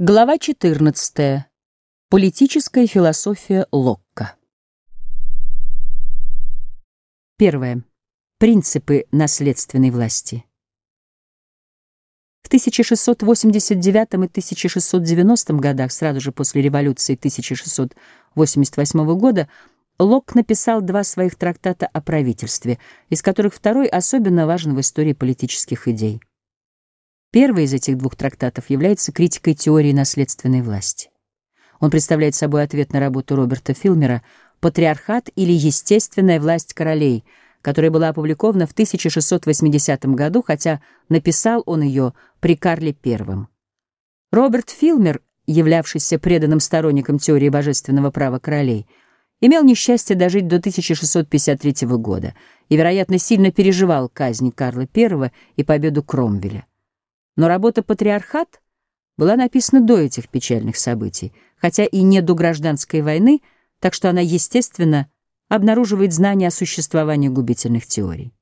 Глава 14. Политическая философия Локка. Первое. Принципы наследственной власти. В 1689 и 1690 годах, сразу же после революции 1688 года, Локк написал два своих трактата о правительстве, из которых второй особенно важен в истории политических идей. Первый из этих двух трактатов является критикой теории наследственной власти. Он представляет собой ответ на работу Роберта Филмера «Патриархат или естественная власть королей», которая была опубликована в 1680 году, хотя написал он ее при Карле I. Роберт Филмер, являвшийся преданным сторонником теории божественного права королей, имел несчастье дожить до 1653 года и, вероятно, сильно переживал казнь Карла I и победу Кромвеля. Но работа «Патриархат» была написана до этих печальных событий, хотя и не до гражданской войны, так что она, естественно, обнаруживает знания о существовании губительных теорий.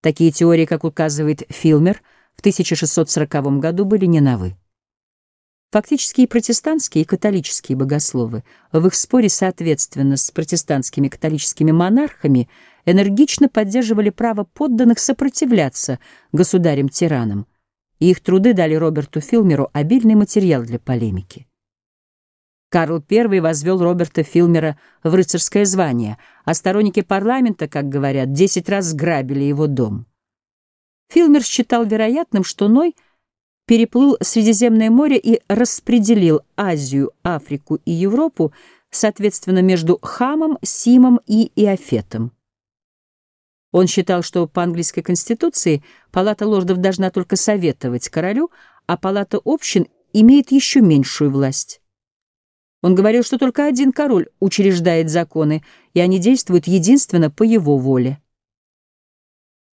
Такие теории, как указывает Филмер, в 1640 году были не новы. Фактически и протестантские, и католические богословы в их споре соответственно с протестантскими католическими монархами энергично поддерживали право подданных сопротивляться государям-тиранам, и их труды дали Роберту Филмеру обильный материал для полемики. Карл I возвел Роберта Филмера в рыцарское звание, а сторонники парламента, как говорят, десять раз грабили его дом. Филмер считал вероятным, что Ной переплыл Средиземное море и распределил Азию, Африку и Европу, соответственно, между Хамом, Симом и Иофетом. Он считал, что по английской конституции палата лордов должна только советовать королю, а палата общин имеет еще меньшую власть. Он говорил, что только один король учреждает законы, и они действуют единственно по его воле.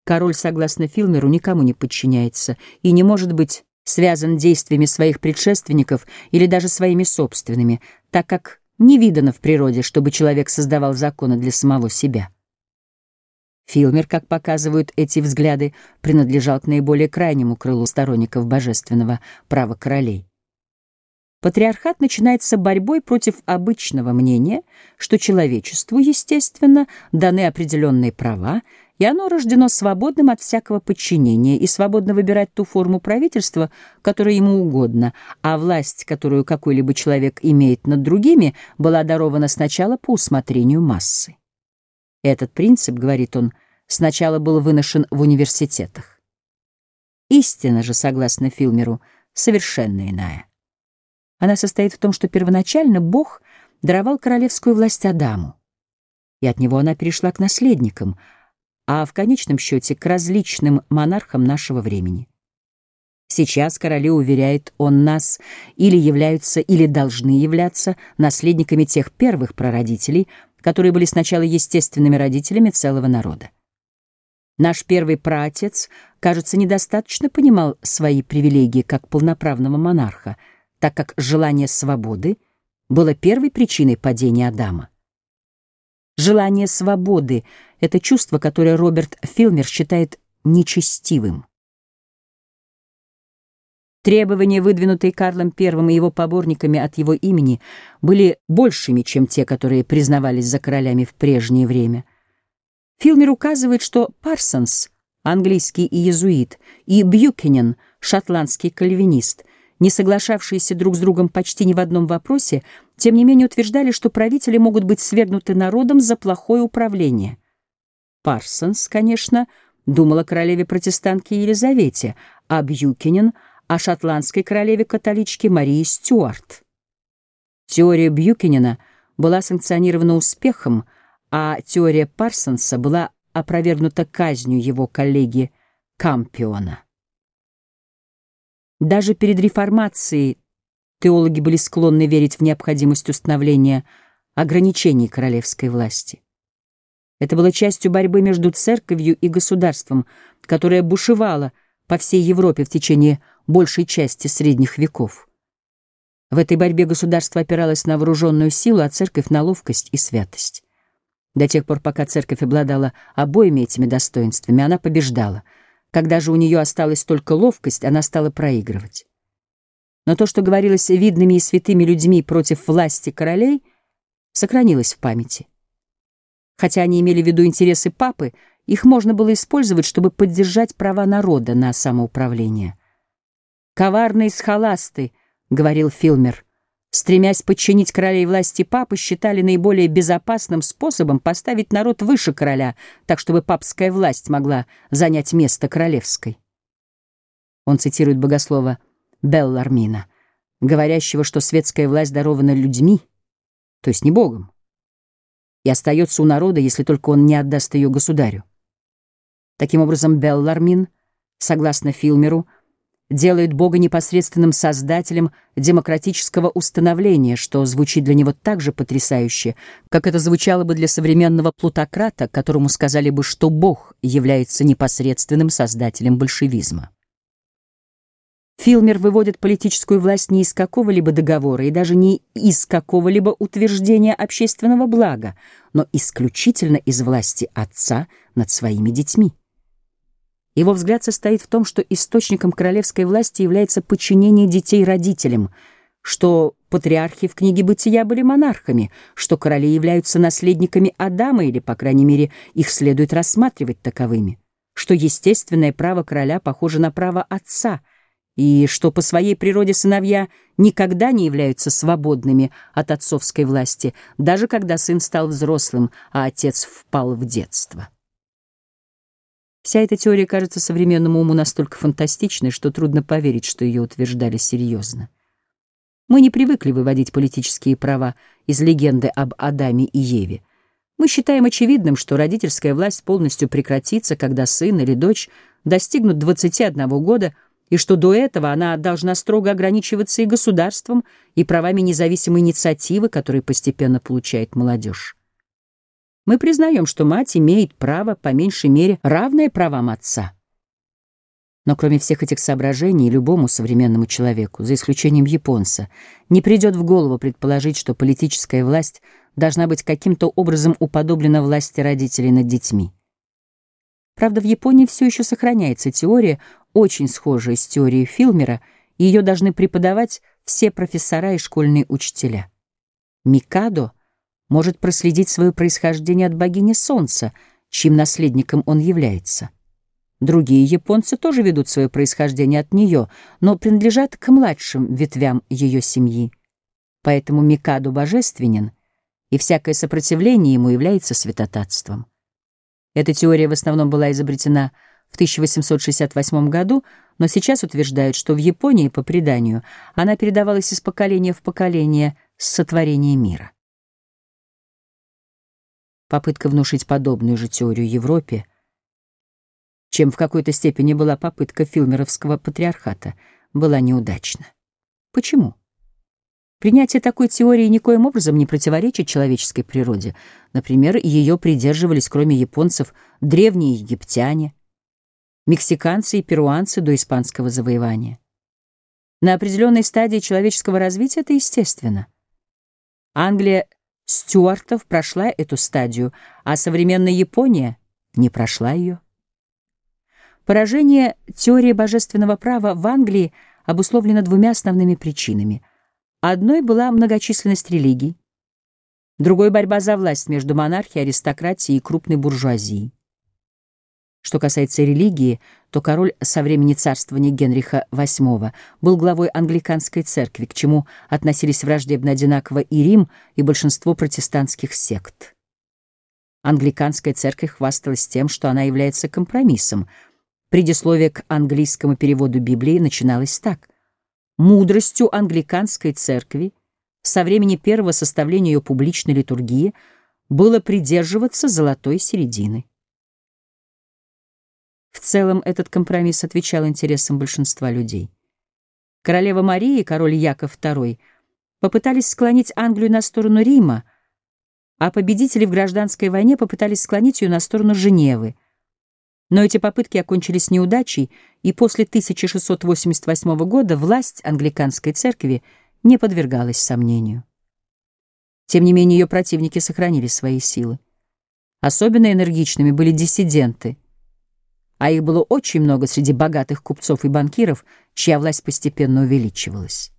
Король, согласно Филмеру, никому не подчиняется и не может быть связан действиями своих предшественников или даже своими собственными, так как не видано в природе, чтобы человек создавал законы для самого себя. Филмер, как показывают эти взгляды, принадлежал к наиболее крайнему крылу сторонников божественного права королей. Патриархат начинается борьбой против обычного мнения, что человечеству, естественно, даны определенные права, и оно рождено свободным от всякого подчинения и свободно выбирать ту форму правительства, которая ему угодно, а власть, которую какой-либо человек имеет над другими, была дарована сначала по усмотрению массы. Этот принцип, говорит он, сначала был выношен в университетах. Истина же, согласно Филмеру, совершенно иная. Она состоит в том, что первоначально Бог даровал королевскую власть Адаму, и от него она перешла к наследникам, а в конечном счете к различным монархам нашего времени. Сейчас короли, уверяет он нас, или являются, или должны являться наследниками тех первых прародителей, которые были сначала естественными родителями целого народа. Наш первый праотец, кажется, недостаточно понимал свои привилегии как полноправного монарха, так как желание свободы было первой причиной падения Адама. Желание свободы — это чувство, которое Роберт Филмер считает нечестивым. Требования, выдвинутые Карлом I и его поборниками от его имени, были большими, чем те, которые признавались за королями в прежнее время. Филмер указывает, что Парсонс, английский иезуит, и Бьюкенен, шотландский кальвинист, не соглашавшиеся друг с другом почти ни в одном вопросе, тем не менее утверждали, что правители могут быть свергнуты народом за плохое управление. Парсонс, конечно, думал о королеве-протестантке Елизавете, а Бьюкенен — о шотландской королеве-католичке Марии Стюарт. Теория Бьюкинена была санкционирована успехом, а теория Парсонса была опровергнута казнью его коллеги Кампиона. Даже перед реформацией теологи были склонны верить в необходимость установления ограничений королевской власти. Это было частью борьбы между церковью и государством, которая бушевала по всей Европе в течение большей части средних веков. В этой борьбе государство опиралось на вооруженную силу, а церковь — на ловкость и святость. До тех пор, пока церковь обладала обоими этими достоинствами, она побеждала. Когда же у нее осталась только ловкость, она стала проигрывать. Но то, что говорилось видными и святыми людьми против власти королей, сохранилось в памяти. Хотя они имели в виду интересы папы, их можно было использовать, чтобы поддержать права народа на самоуправление. «Коварные схоласты», — говорил Филмер, стремясь подчинить королей власти папы, считали наиболее безопасным способом поставить народ выше короля, так чтобы папская власть могла занять место королевской. Он цитирует богослова Беллармина, говорящего, что светская власть дарована людьми, то есть не Богом, и остается у народа, если только он не отдаст ее государю. Таким образом, Беллармин, согласно Филмеру, делает Бога непосредственным создателем демократического установления, что звучит для него так же потрясающе, как это звучало бы для современного плутократа, которому сказали бы, что Бог является непосредственным создателем большевизма. Филмер выводит политическую власть не из какого-либо договора и даже не из какого-либо утверждения общественного блага, но исключительно из власти отца над своими детьми. Его взгляд состоит в том, что источником королевской власти является подчинение детей родителям, что патриархи в книге «Бытия» были монархами, что короли являются наследниками Адама, или, по крайней мере, их следует рассматривать таковыми, что естественное право короля похоже на право отца, и что по своей природе сыновья никогда не являются свободными от отцовской власти, даже когда сын стал взрослым, а отец впал в детство. Вся эта теория кажется современному уму настолько фантастичной, что трудно поверить, что ее утверждали серьезно. Мы не привыкли выводить политические права из легенды об Адаме и Еве. Мы считаем очевидным, что родительская власть полностью прекратится, когда сын или дочь достигнут 21 года, и что до этого она должна строго ограничиваться и государством, и правами независимой инициативы, которые постепенно получает молодежь. Мы признаем, что мать имеет право, по меньшей мере, равное правам отца. Но кроме всех этих соображений, любому современному человеку, за исключением японца, не придет в голову предположить, что политическая власть должна быть каким-то образом уподоблена власти родителей над детьми. Правда, в Японии все еще сохраняется теория, очень схожая с теорией Филмера, и ее должны преподавать все профессора и школьные учителя. Микадо — может проследить свое происхождение от богини Солнца, чьим наследником он является. Другие японцы тоже ведут свое происхождение от нее, но принадлежат к младшим ветвям ее семьи. Поэтому Микаду божественен, и всякое сопротивление ему является святотатством. Эта теория в основном была изобретена в 1868 году, но сейчас утверждают, что в Японии, по преданию, она передавалась из поколения в поколение с сотворения мира. Попытка внушить подобную же теорию Европе, чем в какой-то степени была попытка филмеровского патриархата, была неудачна. Почему? Принятие такой теории никоим образом не противоречит человеческой природе. Например, ее придерживались, кроме японцев, древние египтяне, мексиканцы и перуанцы до испанского завоевания. На определенной стадии человеческого развития это естественно. Англия Стюартов прошла эту стадию, а современная Япония не прошла ее. Поражение теории божественного права в Англии обусловлено двумя основными причинами. Одной была многочисленность религий, другой — борьба за власть между монархией, аристократией и крупной буржуазией. Что касается религии, то король со времени царствования Генриха VIII был главой англиканской церкви, к чему относились враждебно одинаково и Рим, и большинство протестантских сект. Англиканская церковь хвасталась тем, что она является компромиссом. Предисловие к английскому переводу Библии начиналось так. «Мудростью англиканской церкви со времени первого составления ее публичной литургии было придерживаться золотой середины». В целом этот компромисс отвечал интересам большинства людей. Королева Мария и король Яков II попытались склонить Англию на сторону Рима, а победители в гражданской войне попытались склонить ее на сторону Женевы. Но эти попытки окончились неудачей, и после 1688 года власть англиканской церкви не подвергалась сомнению. Тем не менее, ее противники сохранили свои силы. Особенно энергичными были диссиденты — а их было очень много среди богатых купцов и банкиров, чья власть постепенно увеличивалась.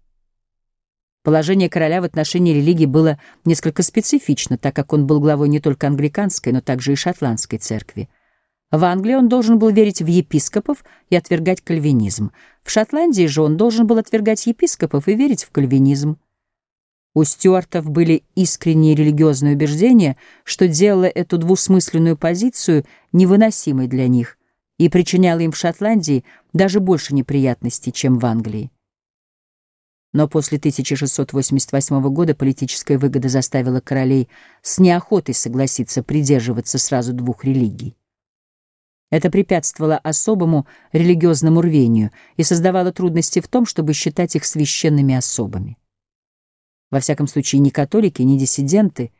Положение короля в отношении религии было несколько специфично, так как он был главой не только англиканской, но также и шотландской церкви. В Англии он должен был верить в епископов и отвергать кальвинизм. В Шотландии же он должен был отвергать епископов и верить в кальвинизм. У стюартов были искренние религиозные убеждения, что делало эту двусмысленную позицию невыносимой для них и причиняло им в Шотландии даже больше неприятностей, чем в Англии. Но после 1688 года политическая выгода заставила королей с неохотой согласиться придерживаться сразу двух религий. Это препятствовало особому религиозному рвению и создавало трудности в том, чтобы считать их священными особами. Во всяком случае, ни католики, ни диссиденты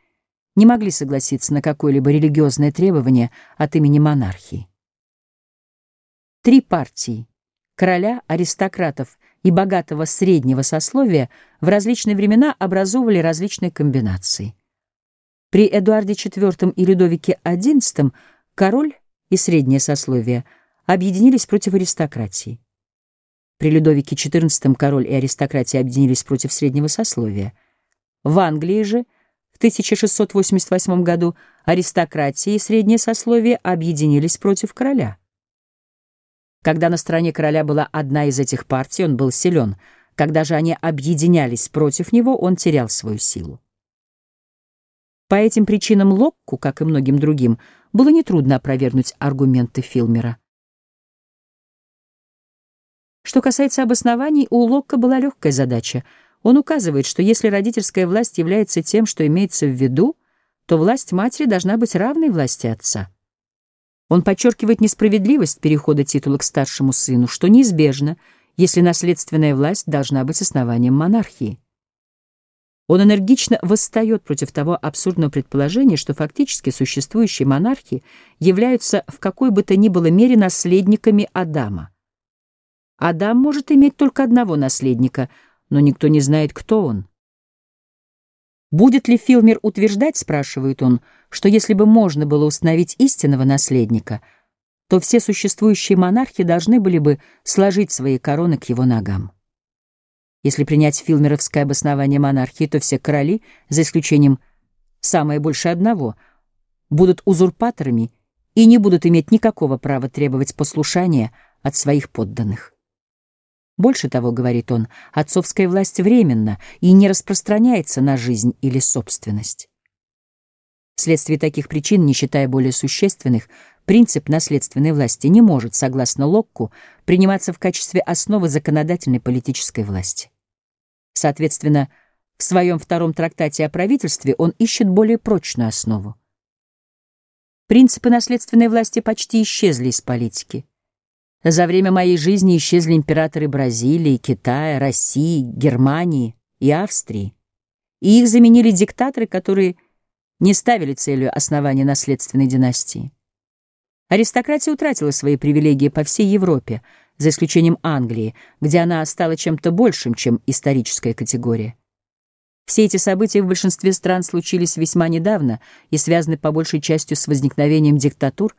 не могли согласиться на какое-либо религиозное требование от имени монархии. Три партии — короля, аристократов и богатого среднего сословия — в различные времена образовывали различные комбинации. При Эдуарде IV и Людовике XI король и среднее сословие объединились против аристократии. При Людовике XIV король и аристократия объединились против среднего сословия. В Англии же в 1688 году аристократия и среднее сословие объединились против короля. Когда на стороне короля была одна из этих партий, он был силен. Когда же они объединялись против него, он терял свою силу. По этим причинам Локку, как и многим другим, было нетрудно опровергнуть аргументы Филмера. Что касается обоснований, у Локка была легкая задача. Он указывает, что если родительская власть является тем, что имеется в виду, то власть матери должна быть равной власти отца. Он подчеркивает несправедливость перехода титула к старшему сыну, что неизбежно, если наследственная власть должна быть основанием монархии. Он энергично восстает против того абсурдного предположения, что фактически существующие монархи являются в какой бы то ни было мере наследниками Адама. Адам может иметь только одного наследника, но никто не знает, кто он. Будет ли Филмер утверждать, спрашивает он, что если бы можно было установить истинного наследника, то все существующие монархи должны были бы сложить свои короны к его ногам. Если принять филмеровское обоснование монархии, то все короли, за исключением самое больше одного, будут узурпаторами и не будут иметь никакого права требовать послушания от своих подданных. Больше того, говорит он, отцовская власть временна и не распространяется на жизнь или собственность. Вследствие таких причин, не считая более существенных, принцип наследственной власти не может, согласно Локку, приниматься в качестве основы законодательной политической власти. Соответственно, в своем втором трактате о правительстве он ищет более прочную основу. Принципы наследственной власти почти исчезли из политики. За время моей жизни исчезли императоры Бразилии, Китая, России, Германии и Австрии. И их заменили диктаторы, которые не ставили целью основания наследственной династии. Аристократия утратила свои привилегии по всей Европе, за исключением Англии, где она стала чем-то большим, чем историческая категория. Все эти события в большинстве стран случились весьма недавно и связаны по большей частью с возникновением диктатур,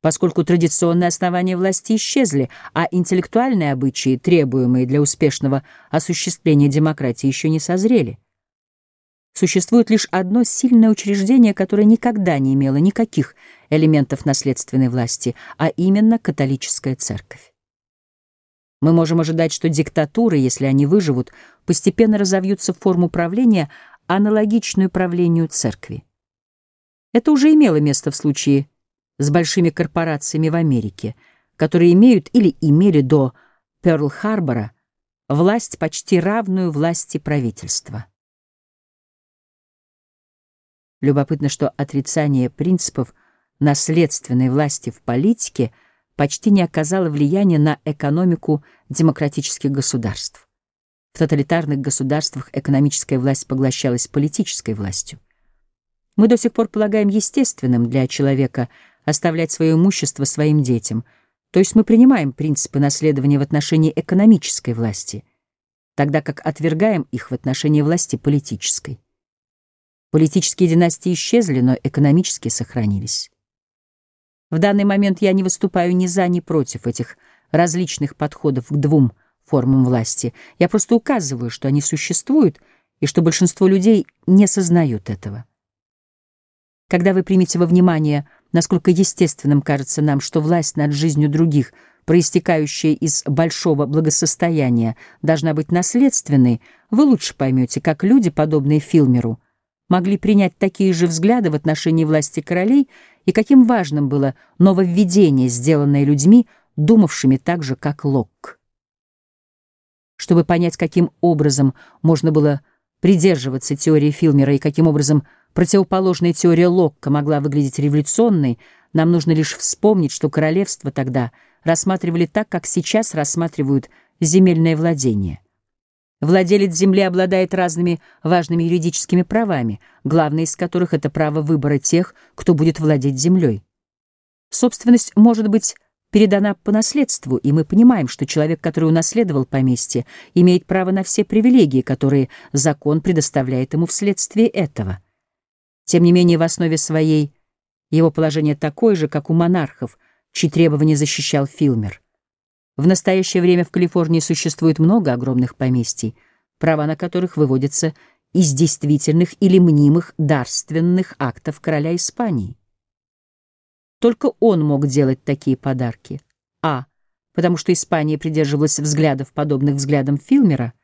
поскольку традиционные основания власти исчезли, а интеллектуальные обычаи, требуемые для успешного осуществления демократии, еще не созрели. Существует лишь одно сильное учреждение, которое никогда не имело никаких элементов наследственной власти, а именно католическая церковь. Мы можем ожидать, что диктатуры, если они выживут, постепенно разовьются в форму правления, аналогичную правлению церкви. Это уже имело место в случае с большими корпорациями в Америке, которые имеют или имели до Пёрл-Харбора власть почти равную власти правительства. Любопытно, что отрицание принципов наследственной власти в политике почти не оказало влияния на экономику демократических государств. В тоталитарных государствах экономическая власть поглощалась политической властью. Мы до сих пор полагаем естественным для человека оставлять свое имущество своим детям, то есть мы принимаем принципы наследования в отношении экономической власти, тогда как отвергаем их в отношении власти политической. Политические династии исчезли, но экономические сохранились. В данный момент я не выступаю ни за, ни против этих различных подходов к двум формам власти. Я просто указываю, что они существуют и что большинство людей не сознают этого. Когда вы примете во внимание, насколько естественным кажется нам, что власть над жизнью других, проистекающая из большого благосостояния, должна быть наследственной, вы лучше поймете, как люди, подобные Филмеру, могли принять такие же взгляды в отношении власти королей и каким важным было нововведение, сделанное людьми, думавшими так же, как Локк. Чтобы понять, каким образом можно было придерживаться теории Филмера и каким образом противоположная теория Локка могла выглядеть революционной, нам нужно лишь вспомнить, что королевство тогда рассматривали так, как сейчас рассматривают земельное владение. Владелец земли обладает разными важными юридическими правами, главное из которых — это право выбора тех, кто будет владеть землей. Собственность может быть передана по наследству, и мы понимаем, что человек, который унаследовал поместье, имеет право на все привилегии, которые закон предоставляет ему вследствие этого. Тем не менее, в основе своей его положение такое же, как у монархов, чьи требования защищал Филмер. В настоящее время в Калифорнии существует много огромных поместий, права на которых выводятся из действительных или мнимых дарственных актов короля Испании. Только он мог делать такие подарки. А. Потому что Испания придерживалась взглядов, подобных взглядам Филмера.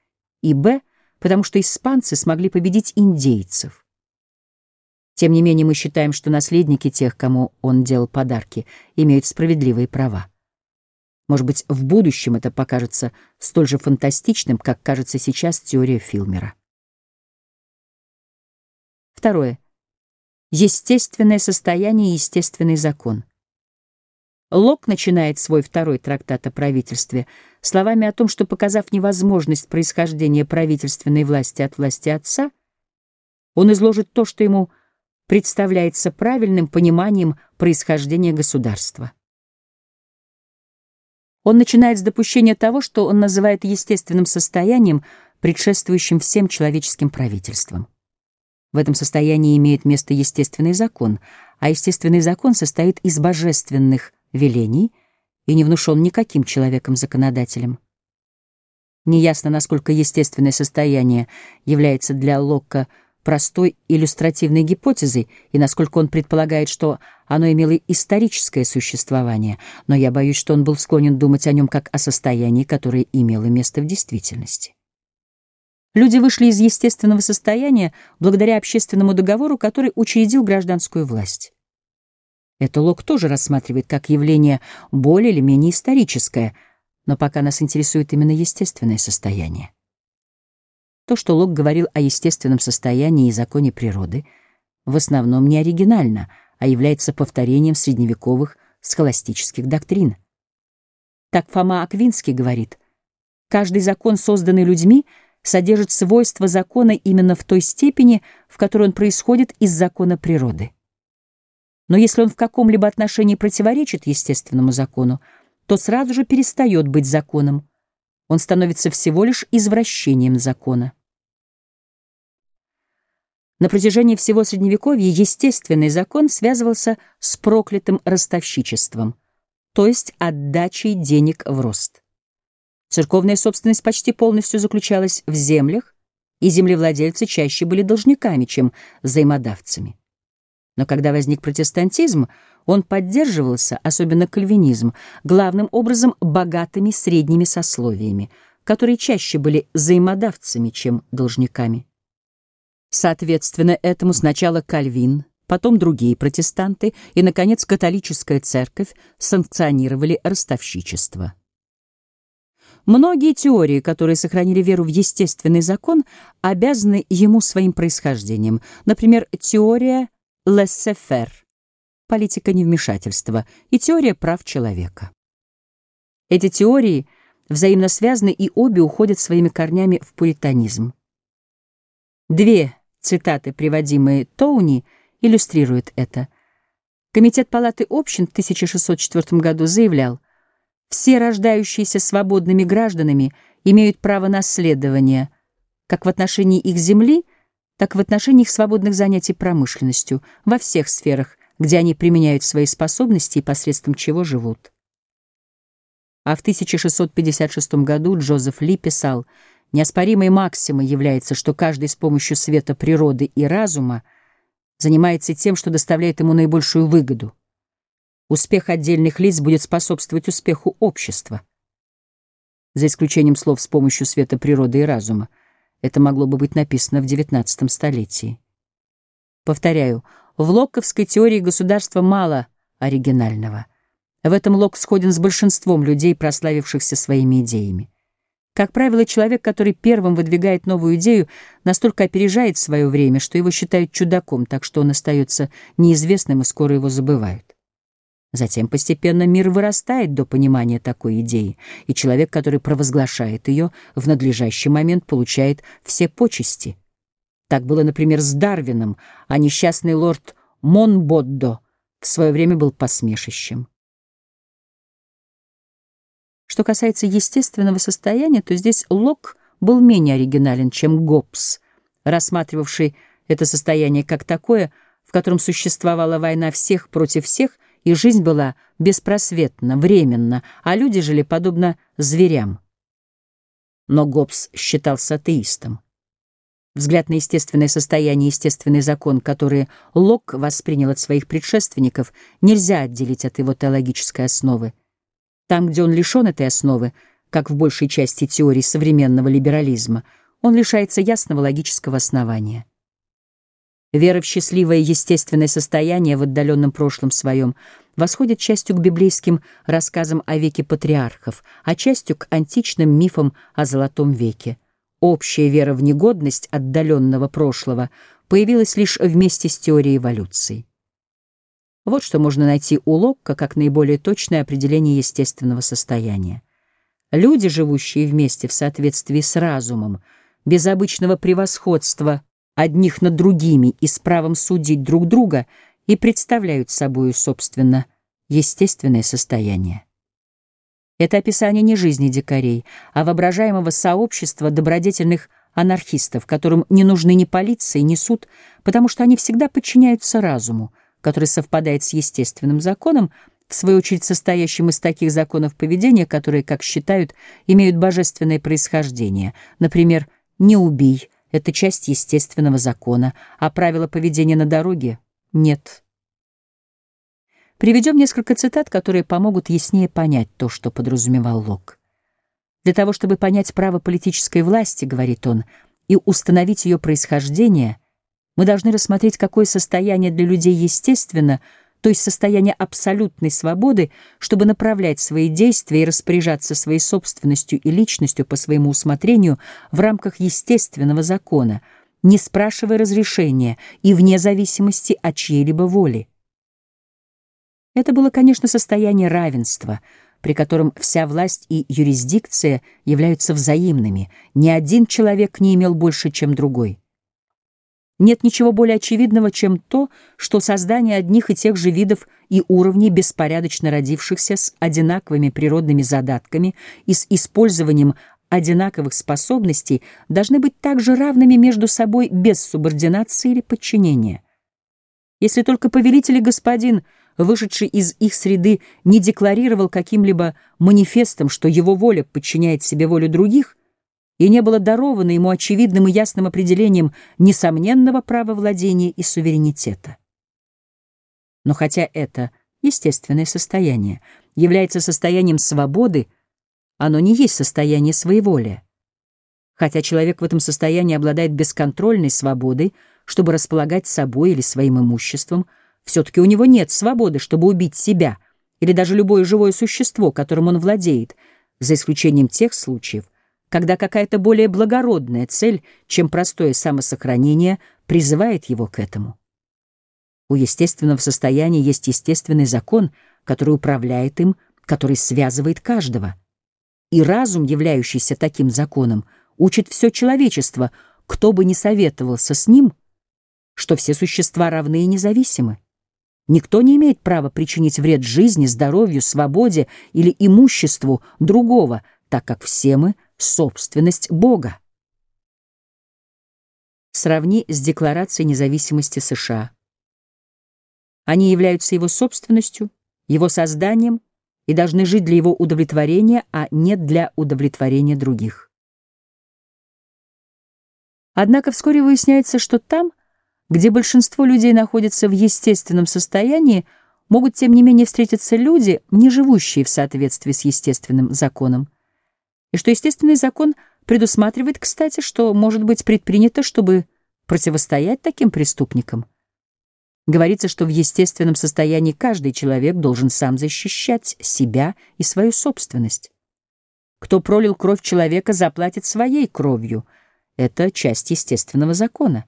И Б. Потому что испанцы смогли победить индейцев. Тем не менее, мы считаем, что наследники тех, кому он делал подарки, имеют справедливые права. Может быть, в будущем это покажется столь же фантастичным, как кажется сейчас теория Филмера. Второе. Естественное состояние и естественный закон. Лок начинает свой второй трактат о правительстве словами о том, что, показав невозможность происхождения правительственной власти от власти отца, он изложит то, что ему представляется правильным пониманием происхождения государства. Он начинает с допущения того, что он называет естественным состоянием, предшествующим всем человеческим правительствам. В этом состоянии имеет место естественный закон, а естественный закон состоит из божественных велений и не внушен никаким человеком-законодателем. Неясно, насколько естественное состояние является для Локка простой иллюстративной гипотезой и насколько он предполагает, что оно имело историческое существование, но я боюсь, что он был склонен думать о нем как о состоянии, которое имело место в действительности. Люди вышли из естественного состояния благодаря общественному договору, который учредил гражданскую власть. Это Лок тоже рассматривает как явление более или менее историческое, но пока нас интересует именно естественное состояние. То, что Лок говорил о естественном состоянии и законе природы, в основном не оригинально, а является повторением средневековых схоластических доктрин. Так Фома Аквинский говорит, «Каждый закон, созданный людьми, — содержит свойства закона именно в той степени, в которой он происходит из закона природы. Но если он в каком-либо отношении противоречит естественному закону, то сразу же перестает быть законом. Он становится всего лишь извращением закона. На протяжении всего Средневековья естественный закон связывался с проклятым ростовщичеством, то есть отдачей денег в рост. Церковная собственность почти полностью заключалась в землях, и землевладельцы чаще были должниками, чем взаимодавцами. Но когда возник протестантизм, он поддерживался, особенно кальвинизм, главным образом богатыми средними сословиями, которые чаще были взаимодавцами, чем должниками. Соответственно, этому сначала Кальвин, потом другие протестанты и, наконец, католическая церковь санкционировали ростовщичество. Многие теории, которые сохранили веру в естественный закон, обязаны ему своим происхождением. Например, теория laissez-faire — политика невмешательства, и теория прав человека. Эти теории взаимно связаны и обе уходят своими корнями в пуританизм. Две цитаты, приводимые Тоуни, иллюстрируют это. Комитет Палаты общин в 1604 году заявлял — все рождающиеся свободными гражданами имеют право наследования как в отношении их земли, так в отношении их свободных занятий промышленностью во всех сферах, где они применяют свои способности и посредством чего живут. А в 1656 году Джозеф Ли писал Неоспоримой максимой является, что каждый с помощью света природы и разума занимается тем, что доставляет ему наибольшую выгоду. Успех отдельных лиц будет способствовать успеху общества. За исключением слов «с помощью света природы и разума», это могло бы быть написано в XIX столетии. Повторяю, в локковской теории государства мало оригинального. В этом Лок сходен с большинством людей, прославившихся своими идеями. Как правило, человек, который первым выдвигает новую идею, настолько опережает свое время, что его считают чудаком, так что он остается неизвестным и скоро его забывают. Затем постепенно мир вырастает до понимания такой идеи, и человек, который провозглашает ее, в надлежащий момент получает все почести. Так было, например, с Дарвином, а несчастный лорд Монбоддо в свое время был посмешищем. Что касается естественного состояния, то здесь Лок был менее оригинален, чем Гоббс, рассматривавший это состояние как такое, в котором существовала война всех против всех, и жизнь была беспросветна, временна, а люди жили подобно зверям. Но Гоббс считался атеистом. Взгляд на естественное состояние и естественный закон, которые Лок воспринял от своих предшественников, нельзя отделить от его теологической основы. Там, где он лишен этой основы, как в большей части теорий современного либерализма, он лишается ясного логического основания. Вера в счастливое естественное состояние в отдаленном прошлом своем восходит частью к библейским рассказам о веке патриархов, а частью к античным мифам о Золотом веке. Общая вера в негодность отдаленного прошлого появилась лишь вместе с теорией эволюции. Вот что можно найти у Локка как наиболее точное определение естественного состояния. Люди, живущие вместе в соответствии с разумом, без обычного превосходства одних над другими и с правом судить друг друга, и представляют собою, собственно, естественное состояние. Это описание не жизни дикарей, а воображаемого сообщества добродетельных анархистов, которым не нужны ни полиция, ни суд, потому что они всегда подчиняются разуму, который совпадает с естественным законом, в свою очередь состоящим из таких законов поведения, которые, как считают, имеют божественное происхождение. Например, «не убий» — это часть естественного закона, а правила поведения на дороге — нет. Приведем несколько цитат, которые помогут яснее понять то, что подразумевал Лок. Для того, чтобы понять право политической власти, говорит он, и установить ее происхождение — мы должны рассмотреть, какое состояние для людей естественно, то есть состояние абсолютной свободы, чтобы направлять свои действия и распоряжаться своей собственностью и личностью по своему усмотрению в рамках естественного закона, не спрашивая разрешения и вне зависимости от чьей-либо воли. Это было, конечно, состояние равенства, при котором вся власть и юрисдикция являются взаимными, ни один человек не имел больше, чем другой. Нет ничего более очевидного, чем то, что создание одних и тех же видов и уровней беспорядочно родившихся с одинаковыми природными задатками и с использованием одинаковых способностей должны быть также равными между собой без субординации или подчинения. Если только повелитель и господин, вышедший из их среды, не декларировал каким-либо манифестом, что его воля подчиняет себе волю других, и не было даровано ему очевидным и ясным определением несомненного права владения и суверенитета. Но хотя это естественное состояние является состоянием свободы, оно не есть состояние своеволия. Хотя человек в этом состоянии обладает бесконтрольной свободой, чтобы располагать собой или своим имуществом, все-таки у него нет свободы, чтобы убить себя или даже любое живое существо, которым он владеет, за исключением тех случаев, когда какая-то более благородная цель, чем простое самосохранение, призывает его к этому. У естественного состояния есть естественный закон, который управляет им, который связывает каждого. И разум, являющийся таким законом, учит все человечество, кто бы ни советовался с ним, что все существа равны и независимы. Никто не имеет права причинить вред жизни, здоровью, свободе или имуществу другого, так как все мы — собственность Бога. Сравни с Декларацией независимости США. Они являются его собственностью, его созданием и должны жить для его удовлетворения, а не для удовлетворения других. Однако вскоре выясняется, что там, где большинство людей находится в естественном состоянии, могут тем не менее встретиться люди, не живущие в соответствии с естественным законом. И что естественный закон предусматривает, кстати, что может быть предпринято, чтобы противостоять таким преступникам. Говорится, что в естественном состоянии каждый человек должен сам защищать себя и свою собственность. Кто пролил кровь человека, заплатит своей кровью. Это часть естественного закона.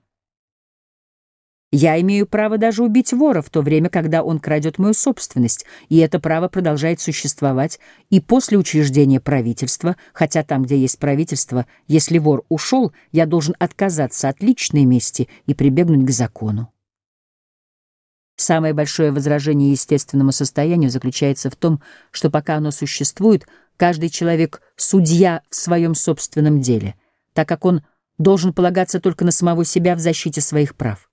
Я имею право даже убить вора в то время, когда он крадет мою собственность, и это право продолжает существовать и после учреждения правительства, хотя там, где есть правительство, если вор ушел, я должен отказаться от личной мести и прибегнуть к закону. Самое большое возражение естественному состоянию заключается в том, что пока оно существует, каждый человек — судья в своем собственном деле, так как он должен полагаться только на самого себя в защите своих прав.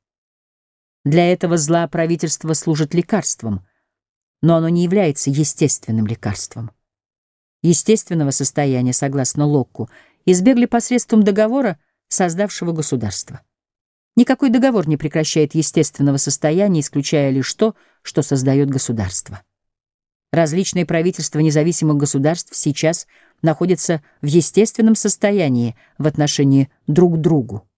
Для этого зла правительство служит лекарством, но оно не является естественным лекарством. Естественного состояния, согласно Локку, избегли посредством договора, создавшего государство. Никакой договор не прекращает естественного состояния, исключая лишь то, что создает государство. Различные правительства независимых государств сейчас находятся в естественном состоянии в отношении друг к другу.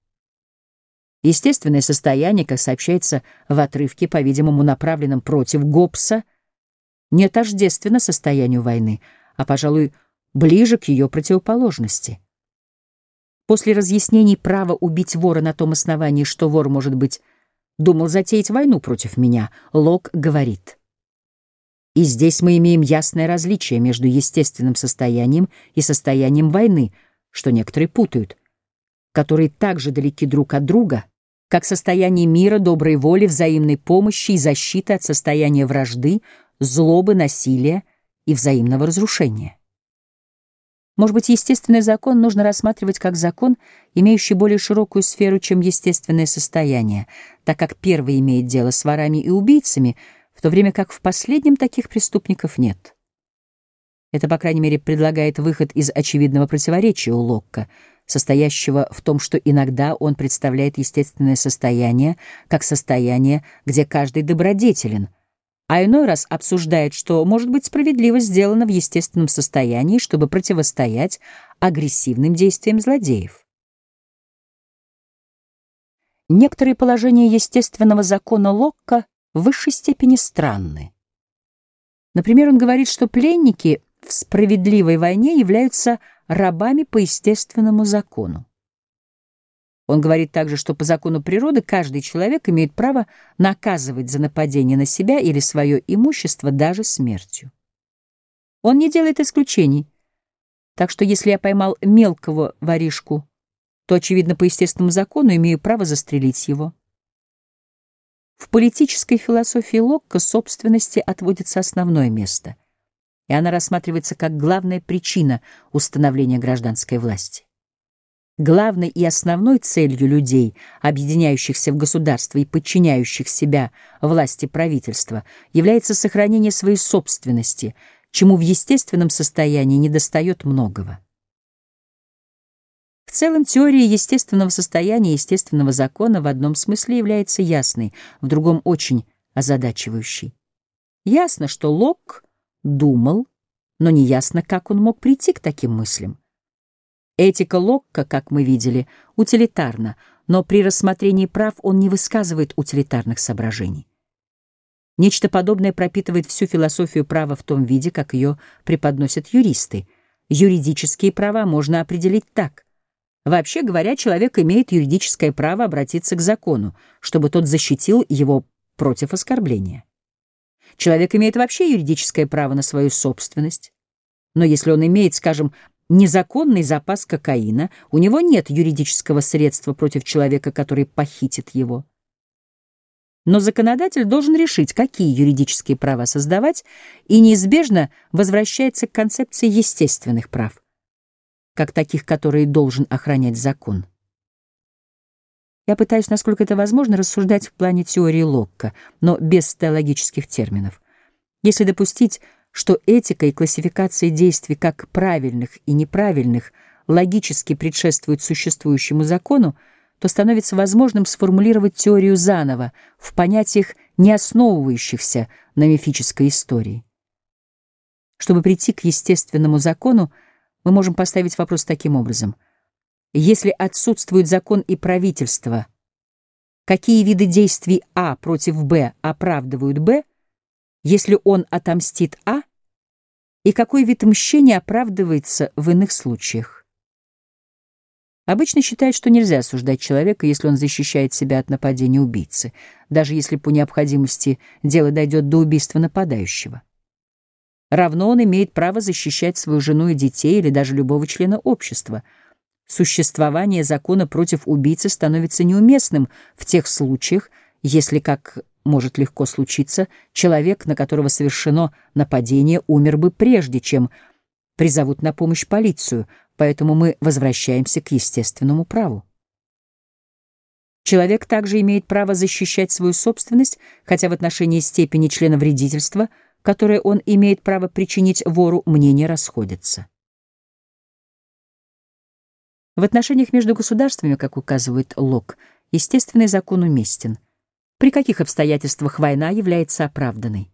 Естественное состояние, как сообщается в отрывке, по-видимому, направленном против Гоббса, не тождественно состоянию войны, а, пожалуй, ближе к ее противоположности. После разъяснений права убить вора на том основании, что вор, может быть, думал затеять войну против меня, Лок говорит. И здесь мы имеем ясное различие между естественным состоянием и состоянием войны, что некоторые путают, которые так же далеки друг от друга — как состояние мира, доброй воли, взаимной помощи и защиты от состояния вражды, злобы, насилия и взаимного разрушения. Может быть, естественный закон нужно рассматривать как закон, имеющий более широкую сферу, чем естественное состояние, так как первый имеет дело с ворами и убийцами, в то время как в последнем таких преступников нет. Это, по крайней мере, предлагает выход из очевидного противоречия у Локка — состоящего в том, что иногда он представляет естественное состояние как состояние, где каждый добродетелен, а иной раз обсуждает, что может быть справедливо сделано в естественном состоянии, чтобы противостоять агрессивным действиям злодеев. Некоторые положения естественного закона Локка в высшей степени странны. Например, он говорит, что пленники в справедливой войне являются рабами по естественному закону. Он говорит также, что по закону природы каждый человек имеет право наказывать за нападение на себя или свое имущество даже смертью. Он не делает исключений. Так что если я поймал мелкого воришку, то, очевидно, по естественному закону имею право застрелить его. В политической философии Локка собственности отводится основное место и она рассматривается как главная причина установления гражданской власти. Главной и основной целью людей, объединяющихся в государство и подчиняющих себя власти правительства, является сохранение своей собственности, чему в естественном состоянии недостает многого. В целом теория естественного состояния и естественного закона в одном смысле является ясной, в другом — очень озадачивающей. Ясно, что Локк думал, но неясно, как он мог прийти к таким мыслям. Этика Локка, как мы видели, утилитарна, но при рассмотрении прав он не высказывает утилитарных соображений. Нечто подобное пропитывает всю философию права в том виде, как ее преподносят юристы. Юридические права можно определить так. Вообще говоря, человек имеет юридическое право обратиться к закону, чтобы тот защитил его против оскорбления. Человек имеет вообще юридическое право на свою собственность. Но если он имеет, скажем, незаконный запас кокаина, у него нет юридического средства против человека, который похитит его. Но законодатель должен решить, какие юридические права создавать, и неизбежно возвращается к концепции естественных прав, как таких, которые должен охранять закон. Я пытаюсь, насколько это возможно, рассуждать в плане теории Локка, но без теологических терминов. Если допустить, что этика и классификация действий как правильных и неправильных логически предшествуют существующему закону, то становится возможным сформулировать теорию заново в понятиях, не основывающихся на мифической истории. Чтобы прийти к естественному закону, мы можем поставить вопрос таким образом. Если отсутствует закон и правительство, какие виды действий А против Б оправдывают Б, если он отомстит А, и какой вид мщения оправдывается в иных случаях? Обычно считают, что нельзя осуждать человека, если он защищает себя от нападения убийцы, даже если по необходимости дело дойдет до убийства нападающего. Равно он имеет право защищать свою жену и детей или даже любого члена общества. Существование закона против убийцы становится неуместным в тех случаях, если, как может легко случиться, человек, на которого совершено нападение, умер бы прежде, чем призовут на помощь полицию, поэтому мы возвращаемся к естественному праву. Человек также имеет право защищать свою собственность, хотя в отношении степени члена вредительства, которое он имеет право причинить вору, мнения расходятся. В отношениях между государствами, как указывает Лок, естественный закон уместен. При каких обстоятельствах война является оправданной?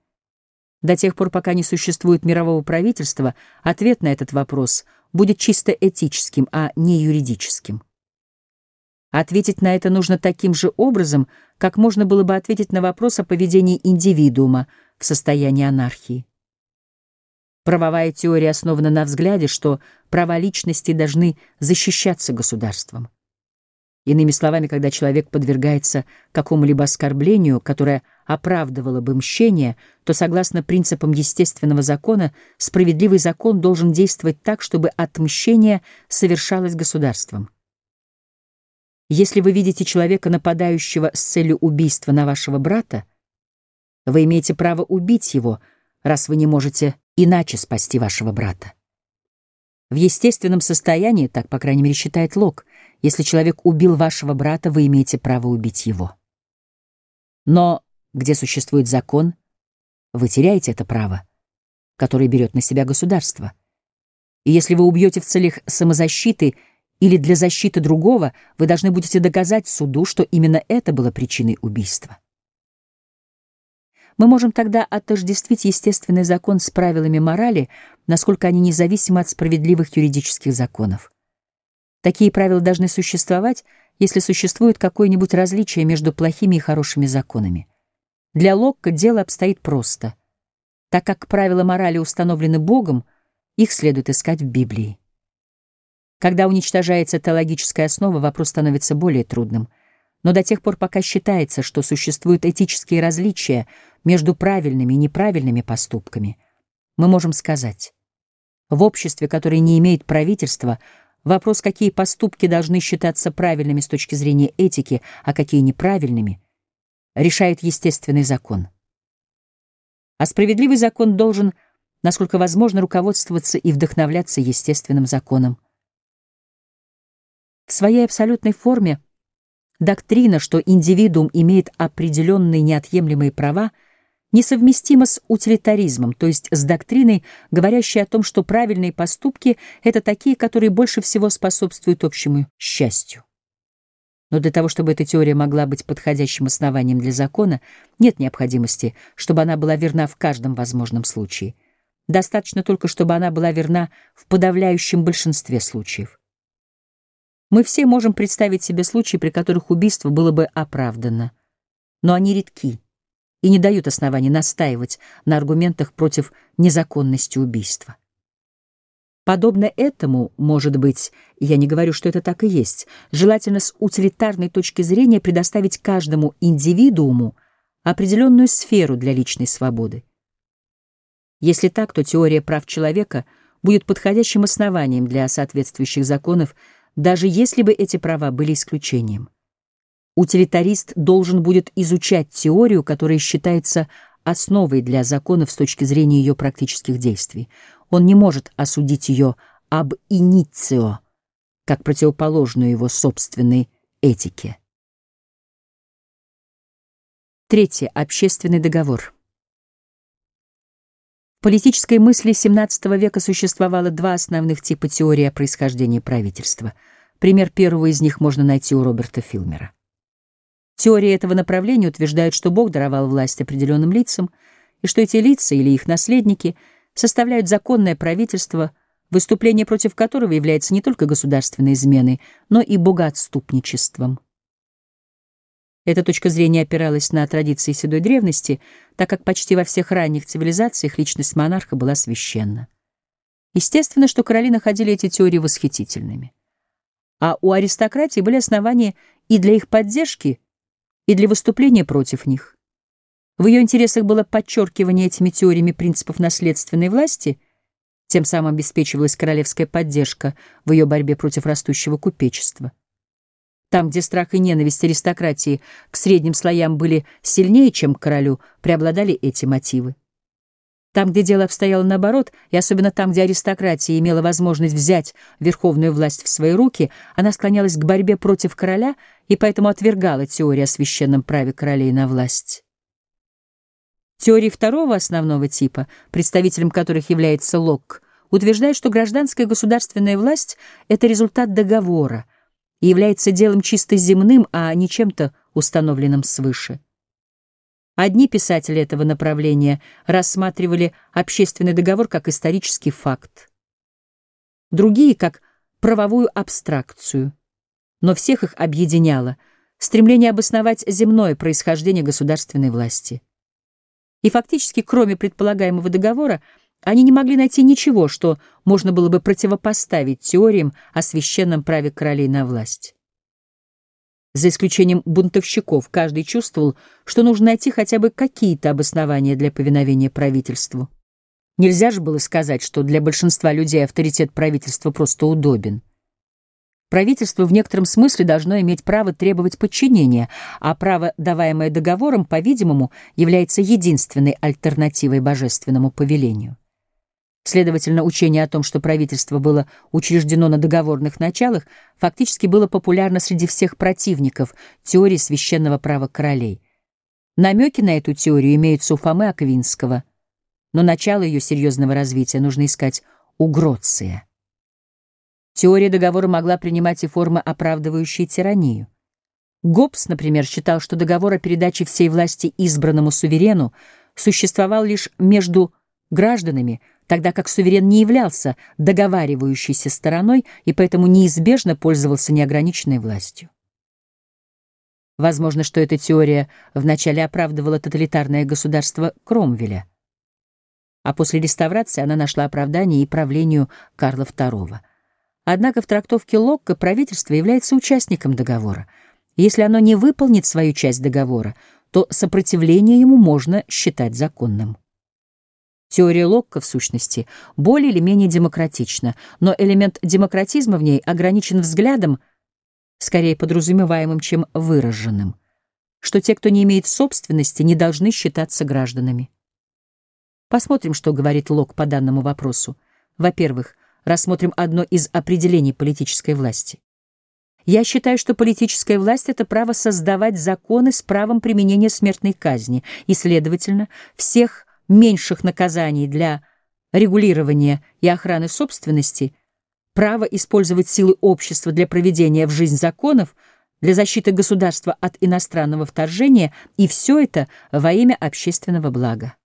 До тех пор, пока не существует мирового правительства, ответ на этот вопрос — будет чисто этическим, а не юридическим. Ответить на это нужно таким же образом, как можно было бы ответить на вопрос о поведении индивидуума в состоянии анархии. Правовая теория основана на взгляде, что права личности должны защищаться государством. Иными словами, когда человек подвергается какому-либо оскорблению, которое оправдывало бы мщение, то, согласно принципам естественного закона, справедливый закон должен действовать так, чтобы отмщение совершалось государством. Если вы видите человека, нападающего с целью убийства на вашего брата, вы имеете право убить его, раз вы не можете иначе спасти вашего брата. В естественном состоянии, так, по крайней мере, считает Лок, если человек убил вашего брата, вы имеете право убить его. Но где существует закон, вы теряете это право, которое берет на себя государство. И если вы убьете в целях самозащиты или для защиты другого, вы должны будете доказать суду, что именно это было причиной убийства. Мы можем тогда отождествить естественный закон с правилами морали, насколько они независимы от справедливых юридических законов. Такие правила должны существовать, если существует какое-нибудь различие между плохими и хорошими законами. Для Локка дело обстоит просто. Так как правила морали установлены Богом, их следует искать в Библии. Когда уничтожается теологическая основа, вопрос становится более трудным — но до тех пор, пока считается, что существуют этические различия между правильными и неправильными поступками, мы можем сказать, в обществе, которое не имеет правительства, вопрос, какие поступки должны считаться правильными с точки зрения этики, а какие неправильными, решает естественный закон. А справедливый закон должен, насколько возможно, руководствоваться и вдохновляться естественным законом. В своей абсолютной форме – Доктрина, что индивидуум имеет определенные неотъемлемые права, несовместима с утилитаризмом, то есть с доктриной, говорящей о том, что правильные поступки — это такие, которые больше всего способствуют общему счастью. Но для того, чтобы эта теория могла быть подходящим основанием для закона, нет необходимости, чтобы она была верна в каждом возможном случае. Достаточно только, чтобы она была верна в подавляющем большинстве случаев. Мы все можем представить себе случаи, при которых убийство было бы оправдано. Но они редки и не дают оснований настаивать на аргументах против незаконности убийства. Подобно этому, может быть, я не говорю, что это так и есть, желательно с утилитарной точки зрения предоставить каждому индивидууму определенную сферу для личной свободы. Если так, то теория прав человека будет подходящим основанием для соответствующих законов даже если бы эти права были исключением. Утилитарист должен будет изучать теорию, которая считается основой для законов с точки зрения ее практических действий. Он не может осудить ее об иницио, как противоположную его собственной этике. Третье. Общественный договор. Политической мысли XVII века существовало два основных типа теории о происхождении правительства — Пример первого из них можно найти у Роберта Филмера. Теория этого направления утверждает, что Бог даровал власть определенным лицам, и что эти лица или их наследники составляют законное правительство, выступление против которого является не только государственной изменой, но и богоотступничеством. Эта точка зрения опиралась на традиции седой древности, так как почти во всех ранних цивилизациях личность монарха была священна. Естественно, что короли находили эти теории восхитительными. А у аристократии были основания и для их поддержки, и для выступления против них. В ее интересах было подчеркивание этими теориями принципов наследственной власти, тем самым обеспечивалась королевская поддержка в ее борьбе против растущего купечества. Там, где страх и ненависть аристократии к средним слоям были сильнее, чем к королю, преобладали эти мотивы. Там, где дело обстояло наоборот, и особенно там, где аристократия имела возможность взять верховную власть в свои руки, она склонялась к борьбе против короля и поэтому отвергала теорию о священном праве королей на власть. Теории второго основного типа, представителем которых является Локк, утверждает, что гражданская государственная власть — это результат договора является делом чисто земным, а не чем-то установленным свыше. Одни писатели этого направления рассматривали общественный договор как исторический факт, другие — как правовую абстракцию, но всех их объединяло стремление обосновать земное происхождение государственной власти. И фактически, кроме предполагаемого договора, они не могли найти ничего, что можно было бы противопоставить теориям о священном праве королей на власть. За исключением бунтовщиков, каждый чувствовал, что нужно найти хотя бы какие-то обоснования для повиновения правительству. Нельзя же было сказать, что для большинства людей авторитет правительства просто удобен. Правительство в некотором смысле должно иметь право требовать подчинения, а право, даваемое договором, по-видимому, является единственной альтернативой божественному повелению. Следовательно, учение о том, что правительство было учреждено на договорных началах, фактически было популярно среди всех противников теории священного права королей. Намеки на эту теорию имеются у Фомы Аквинского, но начало ее серьезного развития нужно искать у Гроция. Теория договора могла принимать и формы, оправдывающие тиранию. Гоббс, например, считал, что договор о передаче всей власти избранному суверену существовал лишь между гражданами, тогда как суверен не являлся договаривающейся стороной и поэтому неизбежно пользовался неограниченной властью. Возможно, что эта теория вначале оправдывала тоталитарное государство Кромвеля, а после реставрации она нашла оправдание и правлению Карла II. Однако в трактовке Локка правительство является участником договора. Если оно не выполнит свою часть договора, то сопротивление ему можно считать законным. Теория Локка, в сущности, более или менее демократична, но элемент демократизма в ней ограничен взглядом, скорее подразумеваемым, чем выраженным, что те, кто не имеет собственности, не должны считаться гражданами. Посмотрим, что говорит Лок по данному вопросу. Во-первых, рассмотрим одно из определений политической власти. Я считаю, что политическая власть — это право создавать законы с правом применения смертной казни и, следовательно, всех меньших наказаний для регулирования и охраны собственности, право использовать силы общества для проведения в жизнь законов, для защиты государства от иностранного вторжения, и все это во имя общественного блага.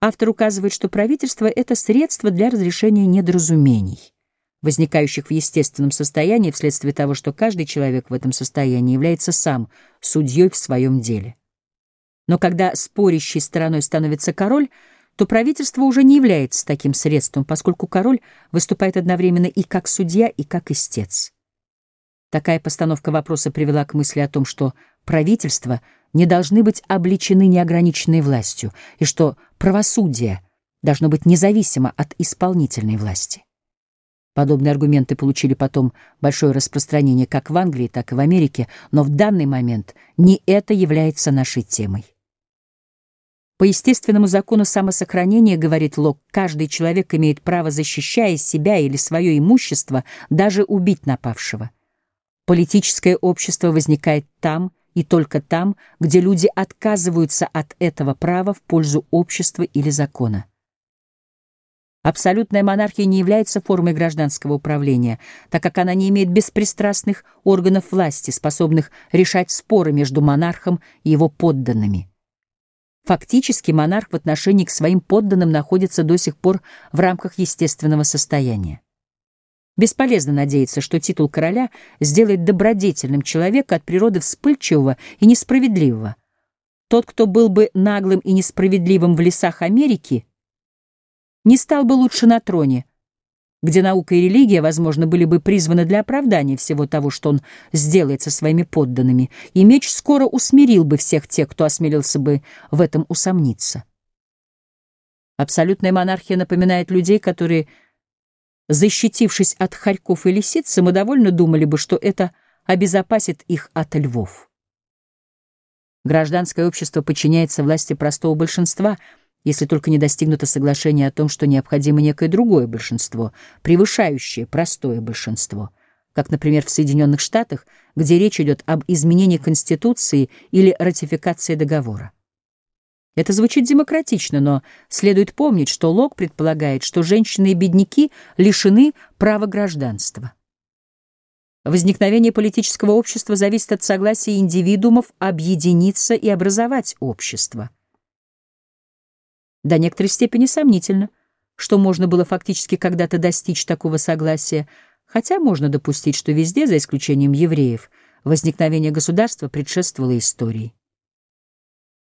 Автор указывает, что правительство — это средство для разрешения недоразумений, возникающих в естественном состоянии вследствие того, что каждый человек в этом состоянии является сам судьей в своем деле. Но когда спорящей стороной становится король, то правительство уже не является таким средством, поскольку король выступает одновременно и как судья, и как истец. Такая постановка вопроса привела к мысли о том, что правительство не должны быть обличены неограниченной властью, и что правосудие должно быть независимо от исполнительной власти. Подобные аргументы получили потом большое распространение как в Англии, так и в Америке, но в данный момент не это является нашей темой. По естественному закону самосохранения, говорит Лок, каждый человек имеет право, защищая себя или свое имущество, даже убить напавшего. Политическое общество возникает там, и только там, где люди отказываются от этого права в пользу общества или закона. Абсолютная монархия не является формой гражданского управления, так как она не имеет беспристрастных органов власти, способных решать споры между монархом и его подданными. Фактически монарх в отношении к своим подданным находится до сих пор в рамках естественного состояния. Бесполезно надеяться, что титул короля сделает добродетельным человека от природы вспыльчивого и несправедливого. Тот, кто был бы наглым и несправедливым в лесах Америки — не стал бы лучше на троне, где наука и религия, возможно, были бы призваны для оправдания всего того, что он сделает со своими подданными, и меч скоро усмирил бы всех тех, кто осмелился бы в этом усомниться. Абсолютная монархия напоминает людей, которые, защитившись от хорьков и лисиц, самодовольно думали бы, что это обезопасит их от львов. Гражданское общество подчиняется власти простого большинства — если только не достигнуто соглашение о том, что необходимо некое другое большинство, превышающее простое большинство, как, например, в Соединенных Штатах, где речь идет об изменении Конституции или ратификации договора. Это звучит демократично, но следует помнить, что Лок предполагает, что женщины и бедняки лишены права гражданства. Возникновение политического общества зависит от согласия индивидуумов объединиться и образовать общество. До некоторой степени сомнительно, что можно было фактически когда-то достичь такого согласия, хотя можно допустить, что везде, за исключением евреев, возникновение государства предшествовало истории.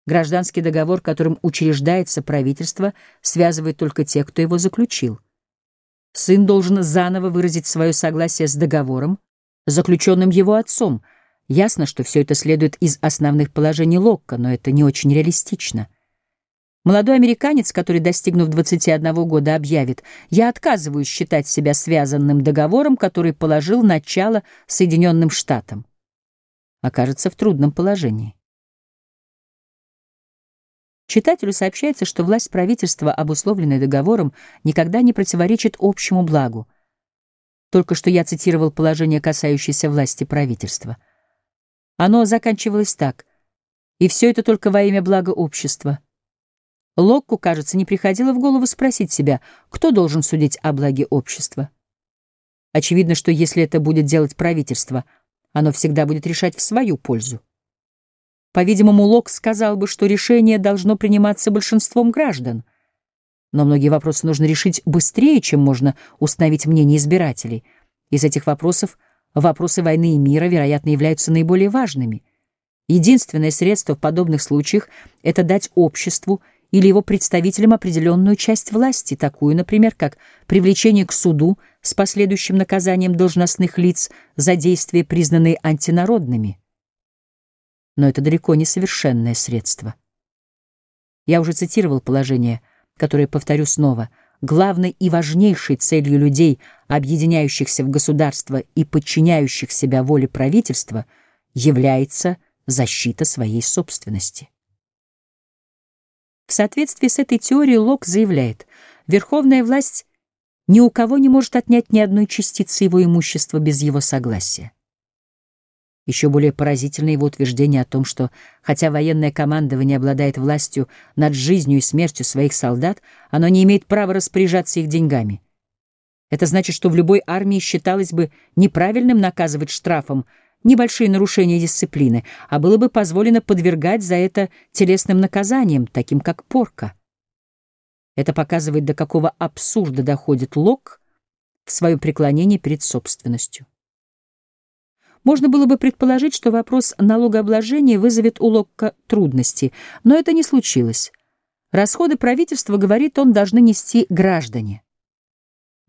Гражданский договор, которым учреждается правительство, связывает только тех, кто его заключил. Сын должен заново выразить свое согласие с договором, заключенным его отцом. Ясно, что все это следует из основных положений Локка, но это не очень реалистично. Молодой американец, который, достигнув 21 года, объявит «Я отказываюсь считать себя связанным договором, который положил начало Соединенным Штатам», окажется в трудном положении. Читателю сообщается, что власть правительства, обусловленная договором, никогда не противоречит общему благу. Только что я цитировал положение, касающееся власти правительства. Оно заканчивалось так. «И все это только во имя блага общества». Локку, кажется, не приходило в голову спросить себя, кто должен судить о благе общества. Очевидно, что если это будет делать правительство, оно всегда будет решать в свою пользу. По-видимому, Лок сказал бы, что решение должно приниматься большинством граждан. Но многие вопросы нужно решить быстрее, чем можно установить мнение избирателей. Из этих вопросов вопросы войны и мира, вероятно, являются наиболее важными. Единственное средство в подобных случаях — это дать обществу — или его представителям определенную часть власти, такую, например, как привлечение к суду с последующим наказанием должностных лиц за действия, признанные антинародными. Но это далеко не совершенное средство. Я уже цитировал положение, которое повторю снова. Главной и важнейшей целью людей, объединяющихся в государство и подчиняющих себя воле правительства, является защита своей собственности. В соответствии с этой теорией Лок заявляет, верховная власть ни у кого не может отнять ни одной частицы его имущества без его согласия. Еще более поразительно его утверждение о том, что, хотя военное командование обладает властью над жизнью и смертью своих солдат, оно не имеет права распоряжаться их деньгами. Это значит, что в любой армии считалось бы неправильным наказывать штрафом небольшие нарушения дисциплины, а было бы позволено подвергать за это телесным наказаниям, таким как порка. Это показывает, до какого абсурда доходит Лок в своем преклонении перед собственностью. Можно было бы предположить, что вопрос налогообложения вызовет у Локка трудности, но это не случилось. Расходы правительства, говорит он, должны нести граждане,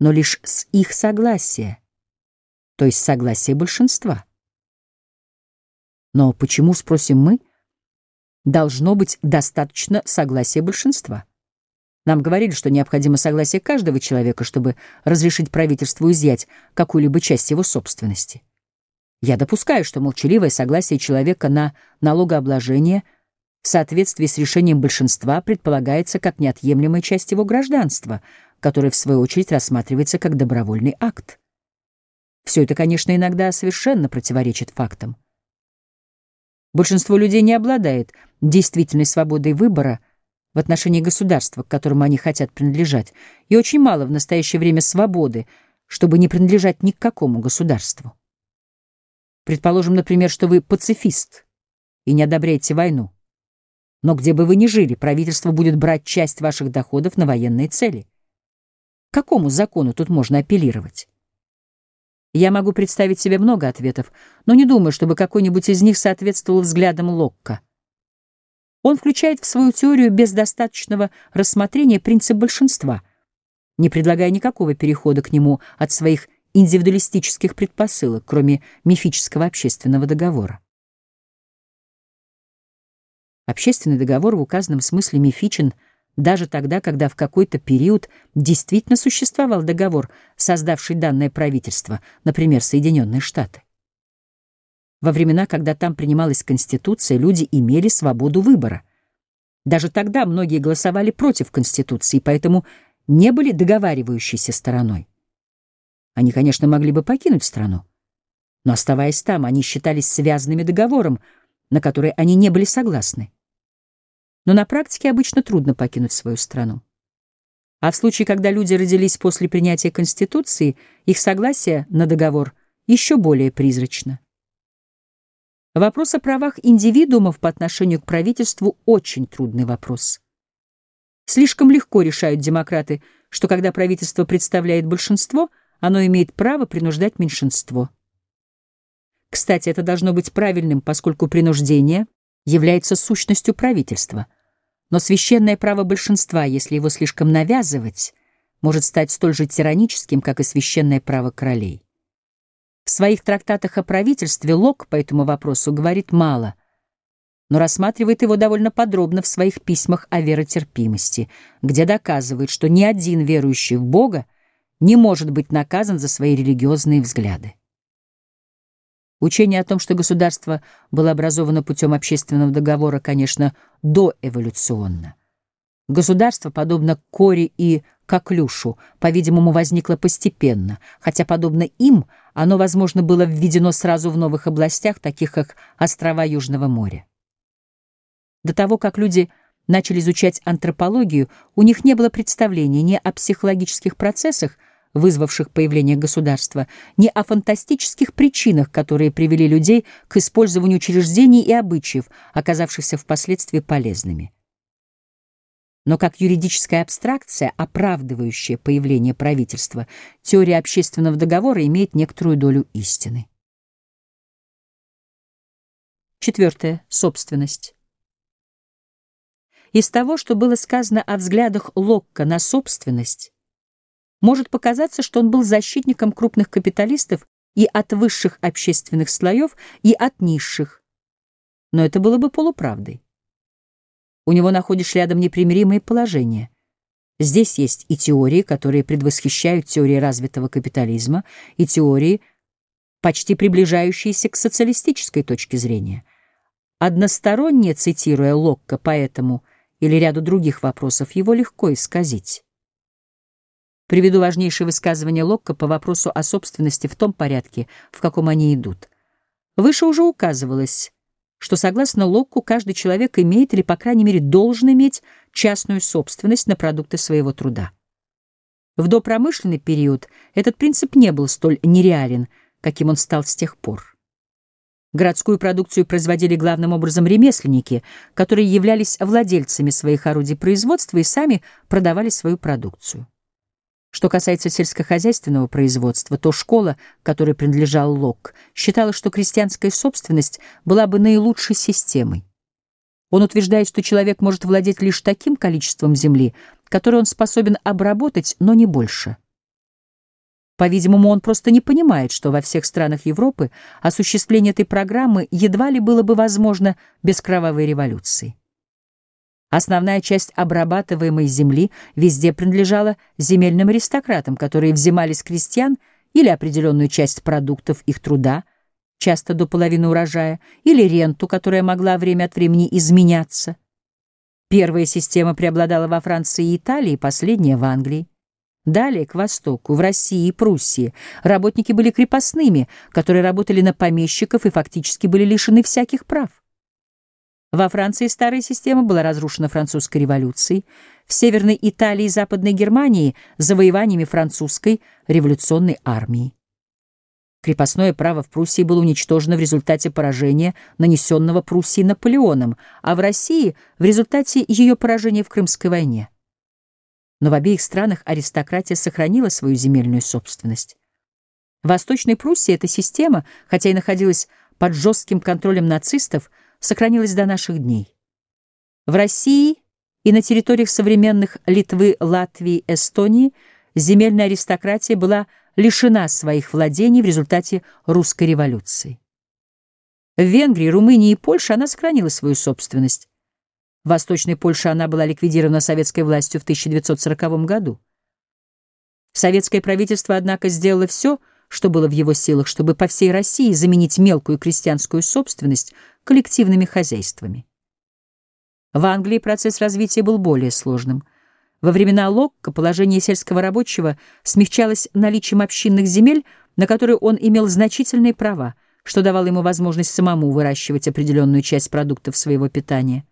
но лишь с их согласия, то есть согласия большинства. Но почему, спросим мы, должно быть достаточно согласия большинства? Нам говорили, что необходимо согласие каждого человека, чтобы разрешить правительству изъять какую-либо часть его собственности. Я допускаю, что молчаливое согласие человека на налогообложение в соответствии с решением большинства предполагается как неотъемлемая часть его гражданства, которое, в свою очередь, рассматривается как добровольный акт. Все это, конечно, иногда совершенно противоречит фактам. Большинство людей не обладает действительной свободой выбора в отношении государства, к которому они хотят принадлежать, и очень мало в настоящее время свободы, чтобы не принадлежать ни к какому государству. Предположим, например, что вы пацифист и не одобряете войну. Но где бы вы ни жили, правительство будет брать часть ваших доходов на военные цели. К какому закону тут можно апеллировать? Я могу представить себе много ответов, но не думаю, чтобы какой-нибудь из них соответствовал взглядам Локка. Он включает в свою теорию без достаточного рассмотрения принцип большинства, не предлагая никакого перехода к нему от своих индивидуалистических предпосылок, кроме мифического общественного договора. Общественный договор в указанном смысле мифичен даже тогда, когда в какой-то период действительно существовал договор, создавший данное правительство, например, Соединенные Штаты. Во времена, когда там принималась Конституция, люди имели свободу выбора. Даже тогда многие голосовали против Конституции, поэтому не были договаривающейся стороной. Они, конечно, могли бы покинуть страну, но, оставаясь там, они считались связанными договором, на который они не были согласны. Но на практике обычно трудно покинуть свою страну. А в случае, когда люди родились после принятия Конституции, их согласие на договор еще более призрачно. Вопрос о правах индивидуумов по отношению к правительству очень трудный вопрос. Слишком легко решают демократы, что когда правительство представляет большинство, оно имеет право принуждать меньшинство. Кстати, это должно быть правильным, поскольку принуждение является сущностью правительства. Но священное право большинства, если его слишком навязывать, может стать столь же тираническим, как и священное право королей. В своих трактатах о правительстве Лок по этому вопросу говорит мало, но рассматривает его довольно подробно в своих письмах о веротерпимости, где доказывает, что ни один верующий в Бога не может быть наказан за свои религиозные взгляды. Учение о том, что государство было образовано путем общественного договора, конечно, доэволюционно. Государство, подобно Кори и Коклюшу, по-видимому, возникло постепенно, хотя, подобно им, оно, возможно, было введено сразу в новых областях, таких как острова Южного моря. До того, как люди начали изучать антропологию, у них не было представления ни о психологических процессах, вызвавших появление государства, ни о фантастических причинах, которые привели людей к использованию учреждений и обычаев, оказавшихся впоследствии полезными но как юридическая абстракция, оправдывающая появление правительства, теория общественного договора имеет некоторую долю истины. Четвертое. Собственность. Из того, что было сказано о взглядах Локка на собственность, может показаться, что он был защитником крупных капиталистов и от высших общественных слоев, и от низших. Но это было бы полуправдой. У него находишь рядом непримиримые положения. Здесь есть и теории, которые предвосхищают теории развитого капитализма, и теории, почти приближающиеся к социалистической точке зрения. Односторонне цитируя Локка по этому или ряду других вопросов, его легко исказить. Приведу важнейшие высказывания Локка по вопросу о собственности в том порядке, в каком они идут. Выше уже указывалось, что, согласно Локку, каждый человек имеет или, по крайней мере, должен иметь частную собственность на продукты своего труда. В допромышленный период этот принцип не был столь нереален, каким он стал с тех пор. Городскую продукцию производили главным образом ремесленники, которые являлись владельцами своих орудий производства и сами продавали свою продукцию. Что касается сельскохозяйственного производства, то школа, которой принадлежал Лок, считала, что крестьянская собственность была бы наилучшей системой. Он утверждает, что человек может владеть лишь таким количеством земли, которое он способен обработать, но не больше. По-видимому, он просто не понимает, что во всех странах Европы осуществление этой программы едва ли было бы возможно без кровавой революции. Основная часть обрабатываемой земли везде принадлежала земельным аристократам, которые взимали с крестьян или определенную часть продуктов их труда, часто до половины урожая, или ренту, которая могла время от времени изменяться. Первая система преобладала во Франции и Италии, последняя — в Англии. Далее, к востоку, в России и Пруссии, работники были крепостными, которые работали на помещиков и фактически были лишены всяких прав. Во Франции старая система была разрушена французской революцией, в Северной Италии и Западной Германии — завоеваниями французской революционной армии. Крепостное право в Пруссии было уничтожено в результате поражения, нанесенного Пруссии Наполеоном, а в России — в результате ее поражения в Крымской войне. Но в обеих странах аристократия сохранила свою земельную собственность. В Восточной Пруссии эта система, хотя и находилась под жестким контролем нацистов, сохранилась до наших дней. В России и на территориях современных Литвы, Латвии, Эстонии земельная аристократия была лишена своих владений в результате русской революции. В Венгрии, Румынии и Польше она сохранила свою собственность. В Восточной Польше она была ликвидирована советской властью в 1940 году. Советское правительство, однако, сделало все, что было в его силах, чтобы по всей России заменить мелкую крестьянскую собственность коллективными хозяйствами. В Англии процесс развития был более сложным. Во времена Локка положение сельского рабочего смягчалось наличием общинных земель, на которые он имел значительные права, что давало ему возможность самому выращивать определенную часть продуктов своего питания.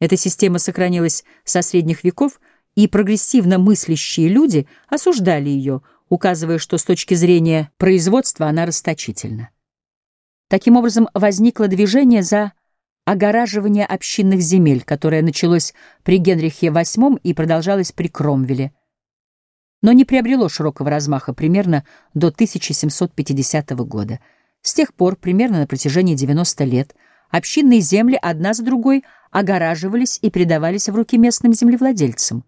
Эта система сохранилась со средних веков, и прогрессивно мыслящие люди осуждали ее – указывая, что с точки зрения производства она расточительна. Таким образом, возникло движение за огораживание общинных земель, которое началось при Генрихе VIII и продолжалось при Кромвеле, но не приобрело широкого размаха примерно до 1750 года. С тех пор, примерно на протяжении 90 лет, общинные земли одна за другой огораживались и передавались в руки местным землевладельцам.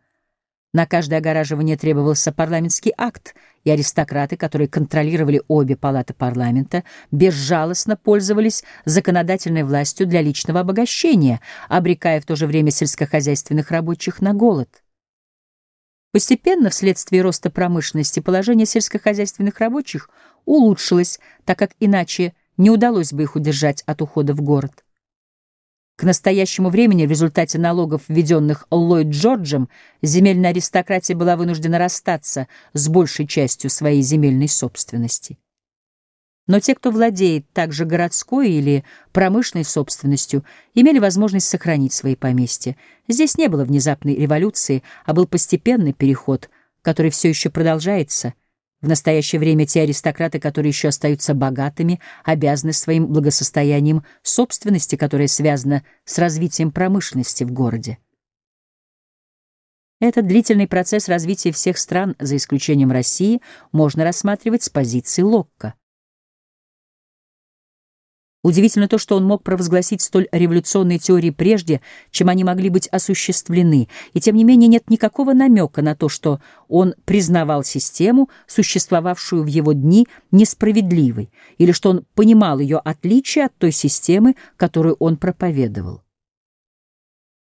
На каждое огораживание требовался парламентский акт, и аристократы, которые контролировали обе палаты парламента, безжалостно пользовались законодательной властью для личного обогащения, обрекая в то же время сельскохозяйственных рабочих на голод. Постепенно, вследствие роста промышленности, положение сельскохозяйственных рабочих улучшилось, так как иначе не удалось бы их удержать от ухода в город. К настоящему времени в результате налогов, введенных Ллойд Джорджем, земельная аристократия была вынуждена расстаться с большей частью своей земельной собственности. Но те, кто владеет также городской или промышленной собственностью, имели возможность сохранить свои поместья. Здесь не было внезапной революции, а был постепенный переход, который все еще продолжается – в настоящее время те аристократы, которые еще остаются богатыми, обязаны своим благосостоянием собственности, которая связана с развитием промышленности в городе. Этот длительный процесс развития всех стран, за исключением России, можно рассматривать с позиции Локка. Удивительно то, что он мог провозгласить столь революционные теории прежде, чем они могли быть осуществлены, и тем не менее нет никакого намека на то, что он признавал систему, существовавшую в его дни, несправедливой, или что он понимал ее отличие от той системы, которую он проповедовал.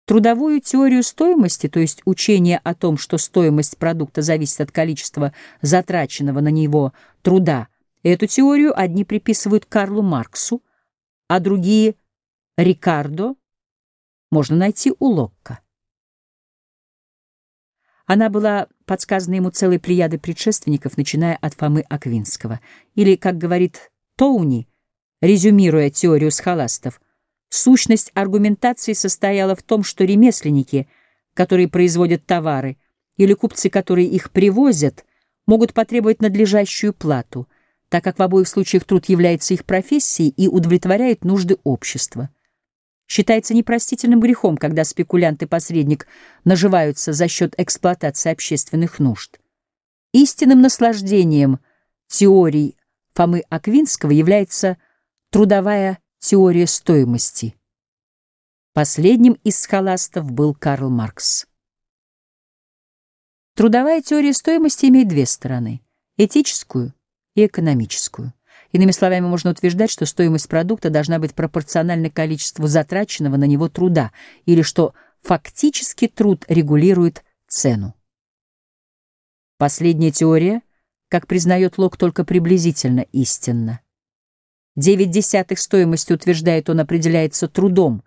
Трудовую теорию стоимости, то есть учение о том, что стоимость продукта зависит от количества затраченного на него труда, эту теорию одни приписывают Карлу Марксу, а другие — Рикардо, можно найти у Локка. Она была подсказана ему целой плеядой предшественников, начиная от Фомы Аквинского. Или, как говорит Тоуни, резюмируя теорию схоластов, сущность аргументации состояла в том, что ремесленники, которые производят товары, или купцы, которые их привозят, могут потребовать надлежащую плату — так как в обоих случаях труд является их профессией и удовлетворяет нужды общества. Считается непростительным грехом, когда спекулянт и посредник наживаются за счет эксплуатации общественных нужд. Истинным наслаждением теорий Фомы Аквинского является трудовая теория стоимости. Последним из схоластов был Карл Маркс. Трудовая теория стоимости имеет две стороны — этическую и экономическую. Иными словами, можно утверждать, что стоимость продукта должна быть пропорциональна количеству затраченного на него труда, или что фактически труд регулирует цену. Последняя теория, как признает Лок, только приблизительно истинна. Девять десятых стоимости, утверждает он, определяется трудом,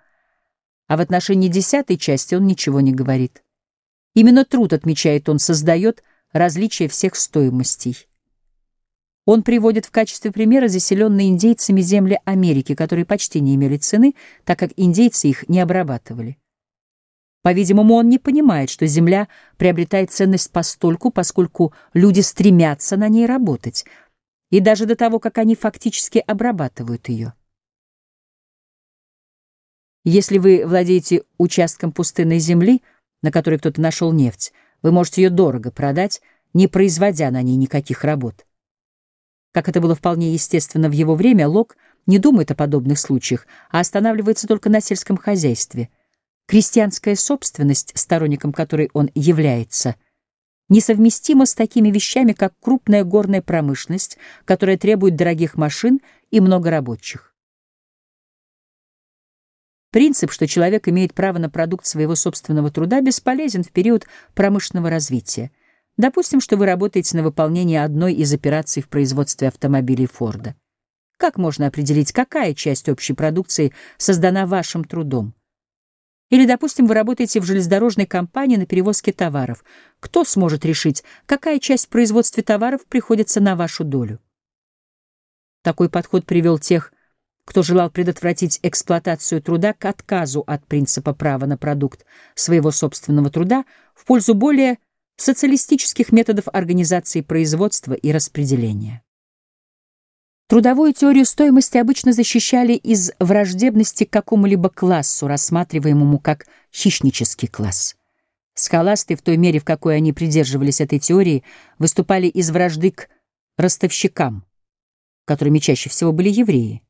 а в отношении десятой части он ничего не говорит. Именно труд, отмечает он, создает различие всех стоимостей. Он приводит в качестве примера заселенные индейцами земли Америки, которые почти не имели цены, так как индейцы их не обрабатывали. По-видимому, он не понимает, что земля приобретает ценность постольку, поскольку люди стремятся на ней работать, и даже до того, как они фактически обрабатывают ее. Если вы владеете участком пустынной земли, на которой кто-то нашел нефть, вы можете ее дорого продать, не производя на ней никаких работ. Как это было вполне естественно в его время, Лок не думает о подобных случаях, а останавливается только на сельском хозяйстве. Крестьянская собственность, сторонником которой он является, несовместима с такими вещами, как крупная горная промышленность, которая требует дорогих машин и много рабочих. Принцип, что человек имеет право на продукт своего собственного труда, бесполезен в период промышленного развития. Допустим, что вы работаете на выполнение одной из операций в производстве автомобилей Форда. Как можно определить, какая часть общей продукции создана вашим трудом? Или, допустим, вы работаете в железнодорожной компании на перевозке товаров. Кто сможет решить, какая часть в производстве товаров приходится на вашу долю? Такой подход привел тех, кто желал предотвратить эксплуатацию труда к отказу от принципа права на продукт своего собственного труда в пользу более социалистических методов организации производства и распределения. Трудовую теорию стоимости обычно защищали из враждебности к какому-либо классу, рассматриваемому как хищнический класс. Схоласты, в той мере, в какой они придерживались этой теории, выступали из вражды к ростовщикам, которыми чаще всего были евреи.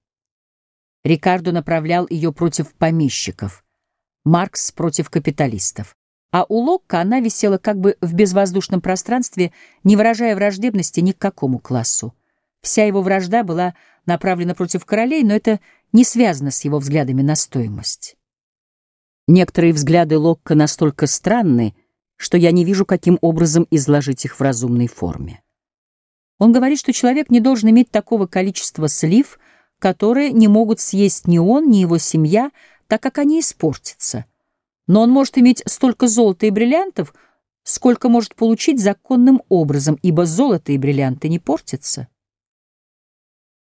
Рикардо направлял ее против помещиков, Маркс против капиталистов. А у Локка она висела как бы в безвоздушном пространстве, не выражая враждебности ни к какому классу. Вся его вражда была направлена против королей, но это не связано с его взглядами на стоимость. Некоторые взгляды Локка настолько странны, что я не вижу, каким образом изложить их в разумной форме. Он говорит, что человек не должен иметь такого количества слив, которые не могут съесть ни он, ни его семья, так как они испортятся. Но он может иметь столько золота и бриллиантов, сколько может получить законным образом, ибо золото и бриллианты не портятся.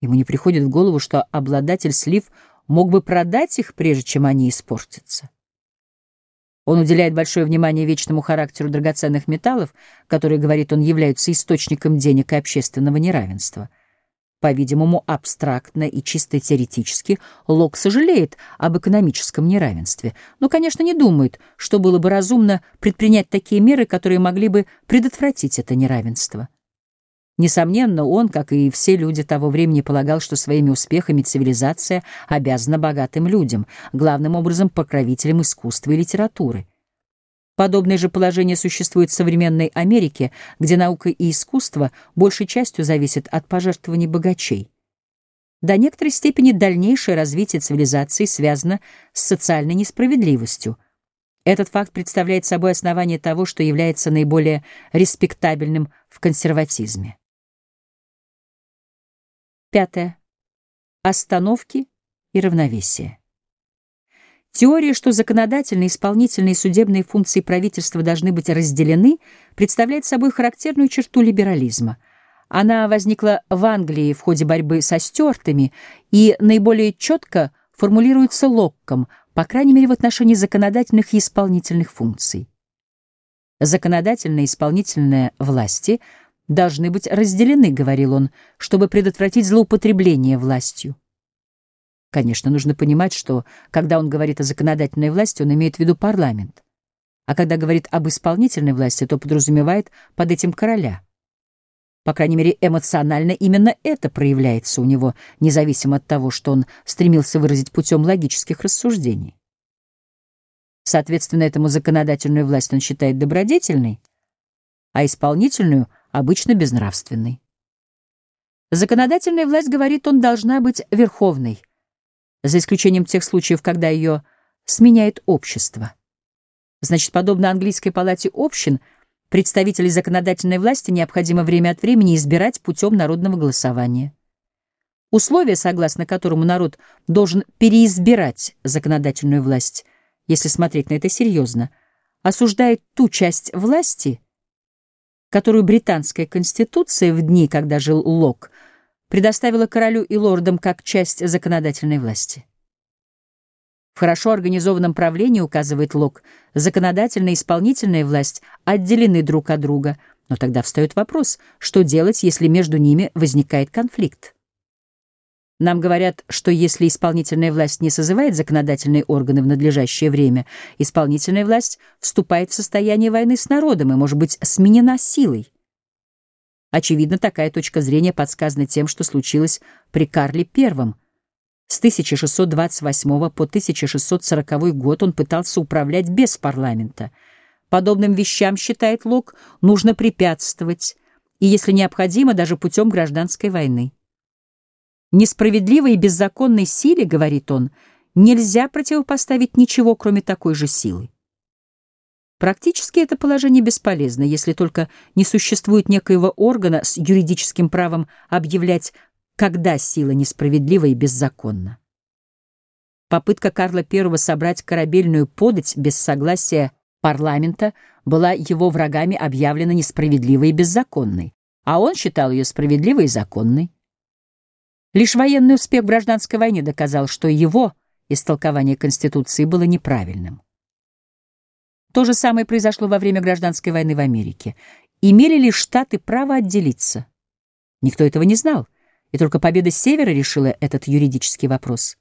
Ему не приходит в голову, что обладатель слив мог бы продать их, прежде чем они испортятся. Он уделяет большое внимание вечному характеру драгоценных металлов, которые, говорит он, являются источником денег и общественного неравенства — по-видимому, абстрактно и чисто теоретически, Лок сожалеет об экономическом неравенстве, но, конечно, не думает, что было бы разумно предпринять такие меры, которые могли бы предотвратить это неравенство. Несомненно, он, как и все люди того времени, полагал, что своими успехами цивилизация обязана богатым людям, главным образом покровителям искусства и литературы. Подобное же положение существует в современной Америке, где наука и искусство большей частью зависят от пожертвований богачей. До некоторой степени дальнейшее развитие цивилизации связано с социальной несправедливостью. Этот факт представляет собой основание того, что является наиболее респектабельным в консерватизме. Пятое. Остановки и равновесие. Теория, что законодательные, исполнительные и судебные функции правительства должны быть разделены, представляет собой характерную черту либерализма. Она возникла в Англии в ходе борьбы со стюартами и наиболее четко формулируется Локком, по крайней мере в отношении законодательных и исполнительных функций. Законодательные и исполнительные власти должны быть разделены, говорил он, чтобы предотвратить злоупотребление властью. Конечно, нужно понимать, что, когда он говорит о законодательной власти, он имеет в виду парламент. А когда говорит об исполнительной власти, то подразумевает под этим короля. По крайней мере, эмоционально именно это проявляется у него, независимо от того, что он стремился выразить путем логических рассуждений. Соответственно, этому законодательную власть он считает добродетельной, а исполнительную — обычно безнравственной. Законодательная власть, говорит он, должна быть верховной, за исключением тех случаев, когда ее сменяет общество. Значит, подобно английской палате общин, представителей законодательной власти необходимо время от времени избирать путем народного голосования. Условие, согласно которому народ должен переизбирать законодательную власть, если смотреть на это серьезно, осуждает ту часть власти, которую британская конституция в дни, когда жил Лок, предоставила королю и лордам как часть законодательной власти. В хорошо организованном правлении, указывает Лок, законодательная и исполнительная власть отделены друг от друга, но тогда встает вопрос, что делать, если между ними возникает конфликт. Нам говорят, что если исполнительная власть не созывает законодательные органы в надлежащее время, исполнительная власть вступает в состояние войны с народом и может быть сменена силой. Очевидно, такая точка зрения подсказана тем, что случилось при Карле I. С 1628 по 1640 год он пытался управлять без парламента. Подобным вещам, считает Лок, нужно препятствовать, и, если необходимо, даже путем гражданской войны. Несправедливой и беззаконной силе, говорит он, нельзя противопоставить ничего, кроме такой же силы. Практически это положение бесполезно, если только не существует некоего органа с юридическим правом объявлять, когда сила несправедлива и беззаконна. Попытка Карла I собрать корабельную подать без согласия парламента была его врагами объявлена несправедливой и беззаконной, а он считал ее справедливой и законной. Лишь военный успех в гражданской войне доказал, что его истолкование Конституции было неправильным. То же самое произошло во время гражданской войны в Америке. Имели ли Штаты право отделиться? Никто этого не знал, и только победа Севера решила этот юридический вопрос.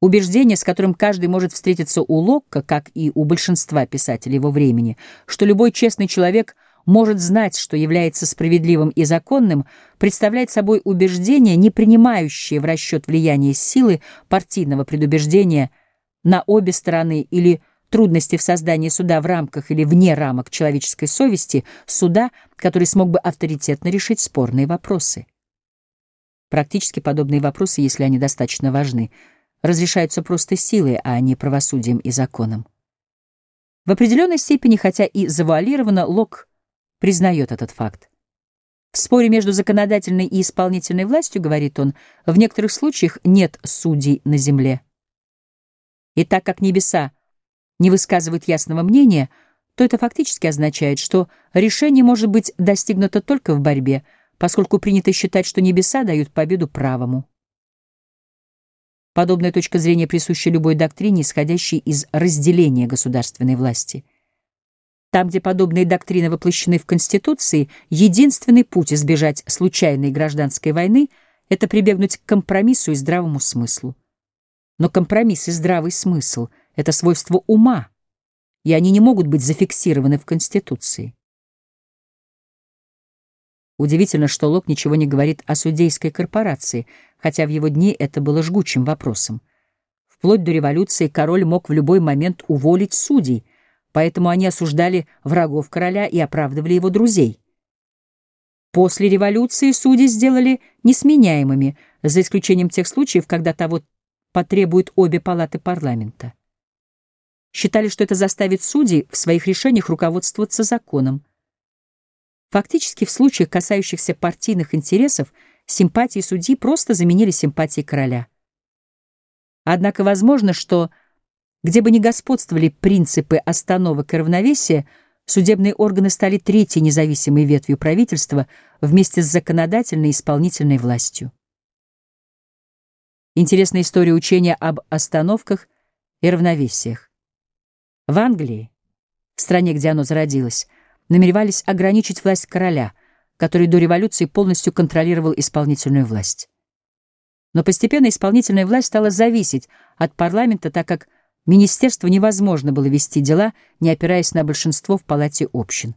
Убеждение, с которым каждый может встретиться у Локка, как и у большинства писателей его времени, что любой честный человек — может знать, что является справедливым и законным, представляет собой убеждение, не принимающее в расчет влияние силы партийного предубеждения на обе стороны или трудности в создании суда в рамках или вне рамок человеческой совести, суда, который смог бы авторитетно решить спорные вопросы. Практически подобные вопросы, если они достаточно важны, разрешаются просто силой, а не правосудием и законом. В определенной степени, хотя и завуалированно, Лок признает этот факт. В споре между законодательной и исполнительной властью, говорит он, в некоторых случаях нет судей на земле. И так как небеса не высказывают ясного мнения, то это фактически означает, что решение может быть достигнуто только в борьбе, поскольку принято считать, что небеса дают победу правому. Подобная точка зрения присуща любой доктрине, исходящей из разделения государственной власти. Там, где подобные доктрины воплощены в Конституции, единственный путь избежать случайной гражданской войны — это прибегнуть к компромиссу и здравому смыслу. Но компромисс и здравый смысл — это свойство ума, и они не могут быть зафиксированы в Конституции. Удивительно, что Лок ничего не говорит о судейской корпорации, хотя в его дни это было жгучим вопросом. Вплоть до революции король мог в любой момент уволить судей — поэтому они осуждали врагов короля и оправдывали его друзей. После революции судьи сделали несменяемыми, за исключением тех случаев, когда того потребуют обе палаты парламента. Считали, что это заставит судей в своих решениях руководствоваться законом. Фактически, в случаях, касающихся партийных интересов, симпатии судьи просто заменили симпатии короля. Однако возможно, что где бы ни господствовали принципы остановок и равновесия, судебные органы стали третьей независимой ветвью правительства вместе с законодательной и исполнительной властью. Интересная история учения об остановках и равновесиях. В Англии, в стране, где оно зародилось, намеревались ограничить власть короля, который до революции полностью контролировал исполнительную власть. Но постепенно исполнительная власть стала зависеть от парламента, так как Министерству невозможно было вести дела, не опираясь на большинство в палате общин.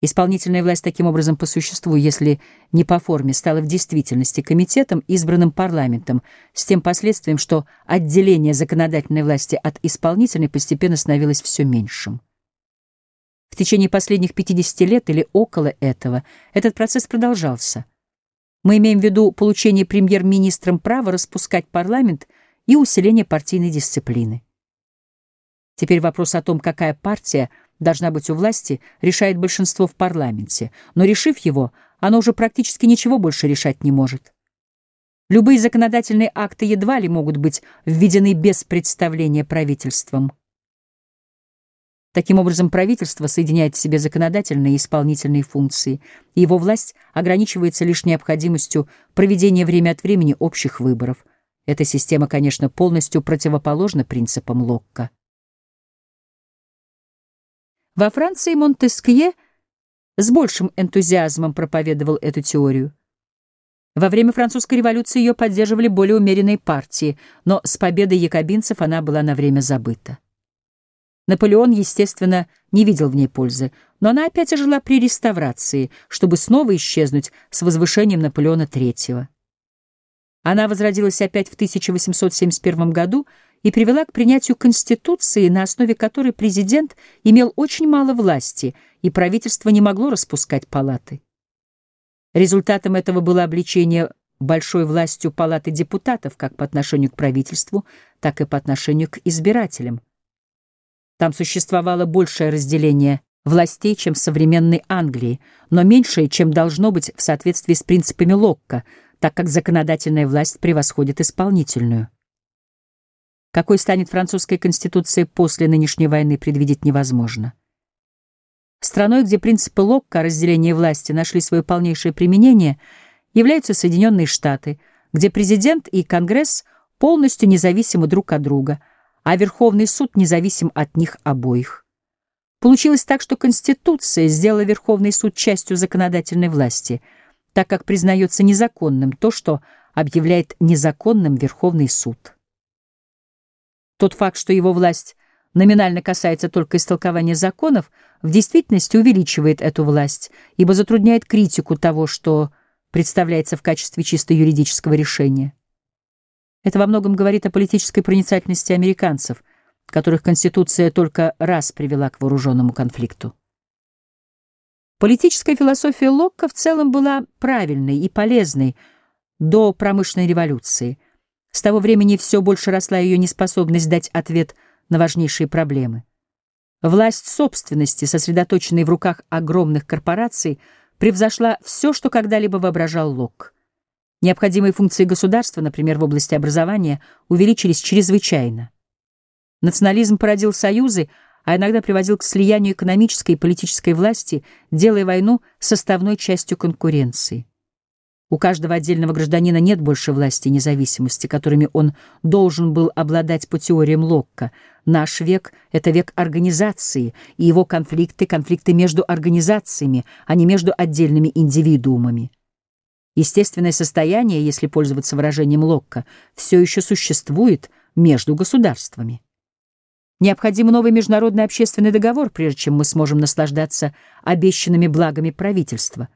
Исполнительная власть таким образом по существу, если не по форме, стала в действительности комитетом, избранным парламентом, с тем последствием, что отделение законодательной власти от исполнительной постепенно становилось все меньшим. В течение последних 50 лет или около этого этот процесс продолжался. Мы имеем в виду получение премьер-министром права распускать парламент – и усиление партийной дисциплины. Теперь вопрос о том, какая партия должна быть у власти, решает большинство в парламенте, но, решив его, оно уже практически ничего больше решать не может. Любые законодательные акты едва ли могут быть введены без представления правительством. Таким образом, правительство соединяет в себе законодательные и исполнительные функции, и его власть ограничивается лишь необходимостью проведения время от времени общих выборов. Эта система, конечно, полностью противоположна принципам Локка. Во Франции Монтескье с большим энтузиазмом проповедовал эту теорию. Во время французской революции ее поддерживали более умеренные партии, но с победой якобинцев она была на время забыта. Наполеон, естественно, не видел в ней пользы, но она опять ожила при реставрации, чтобы снова исчезнуть с возвышением Наполеона III. Она возродилась опять в 1871 году и привела к принятию Конституции, на основе которой президент имел очень мало власти, и правительство не могло распускать палаты. Результатом этого было обличение большой властью палаты депутатов как по отношению к правительству, так и по отношению к избирателям. Там существовало большее разделение властей, чем в современной Англии, но меньшее, чем должно быть в соответствии с принципами Локка, так как законодательная власть превосходит исполнительную. Какой станет французская конституция после нынешней войны, предвидеть невозможно. Страной, где принципы Локка о разделении власти нашли свое полнейшее применение, являются Соединенные Штаты, где президент и Конгресс полностью независимы друг от друга – а Верховный суд независим от них обоих. Получилось так, что Конституция сделала Верховный суд частью законодательной власти, так как признается незаконным то, что объявляет незаконным Верховный суд. Тот факт, что его власть номинально касается только истолкования законов, в действительности увеличивает эту власть, ибо затрудняет критику того, что представляется в качестве чисто юридического решения. Это во многом говорит о политической проницательности американцев, которых Конституция только раз привела к вооруженному конфликту. Политическая философия Локка в целом была правильной и полезной до промышленной революции. С того времени все больше росла ее неспособность дать ответ на важнейшие проблемы. Власть собственности, сосредоточенной в руках огромных корпораций, превзошла все, что когда-либо воображал Локк. Необходимые функции государства, например, в области образования, увеличились чрезвычайно. Национализм породил союзы, а иногда приводил к слиянию экономической и политической власти, делая войну составной частью конкуренции. У каждого отдельного гражданина нет больше власти и независимости, которыми он должен был обладать по теориям Локка. Наш век — это век организации, и его конфликты — конфликты между организациями, а не между отдельными индивидуумами. Естественное состояние, если пользоваться выражением Локка, все еще существует между государствами. Необходим новый международный общественный договор, прежде чем мы сможем наслаждаться обещанными благами правительства.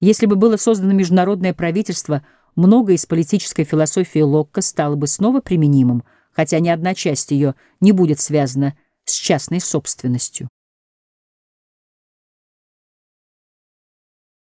Если бы было создано международное правительство, многое из политической философии Локка стало бы снова применимым, хотя ни одна часть ее не будет связана с частной собственностью.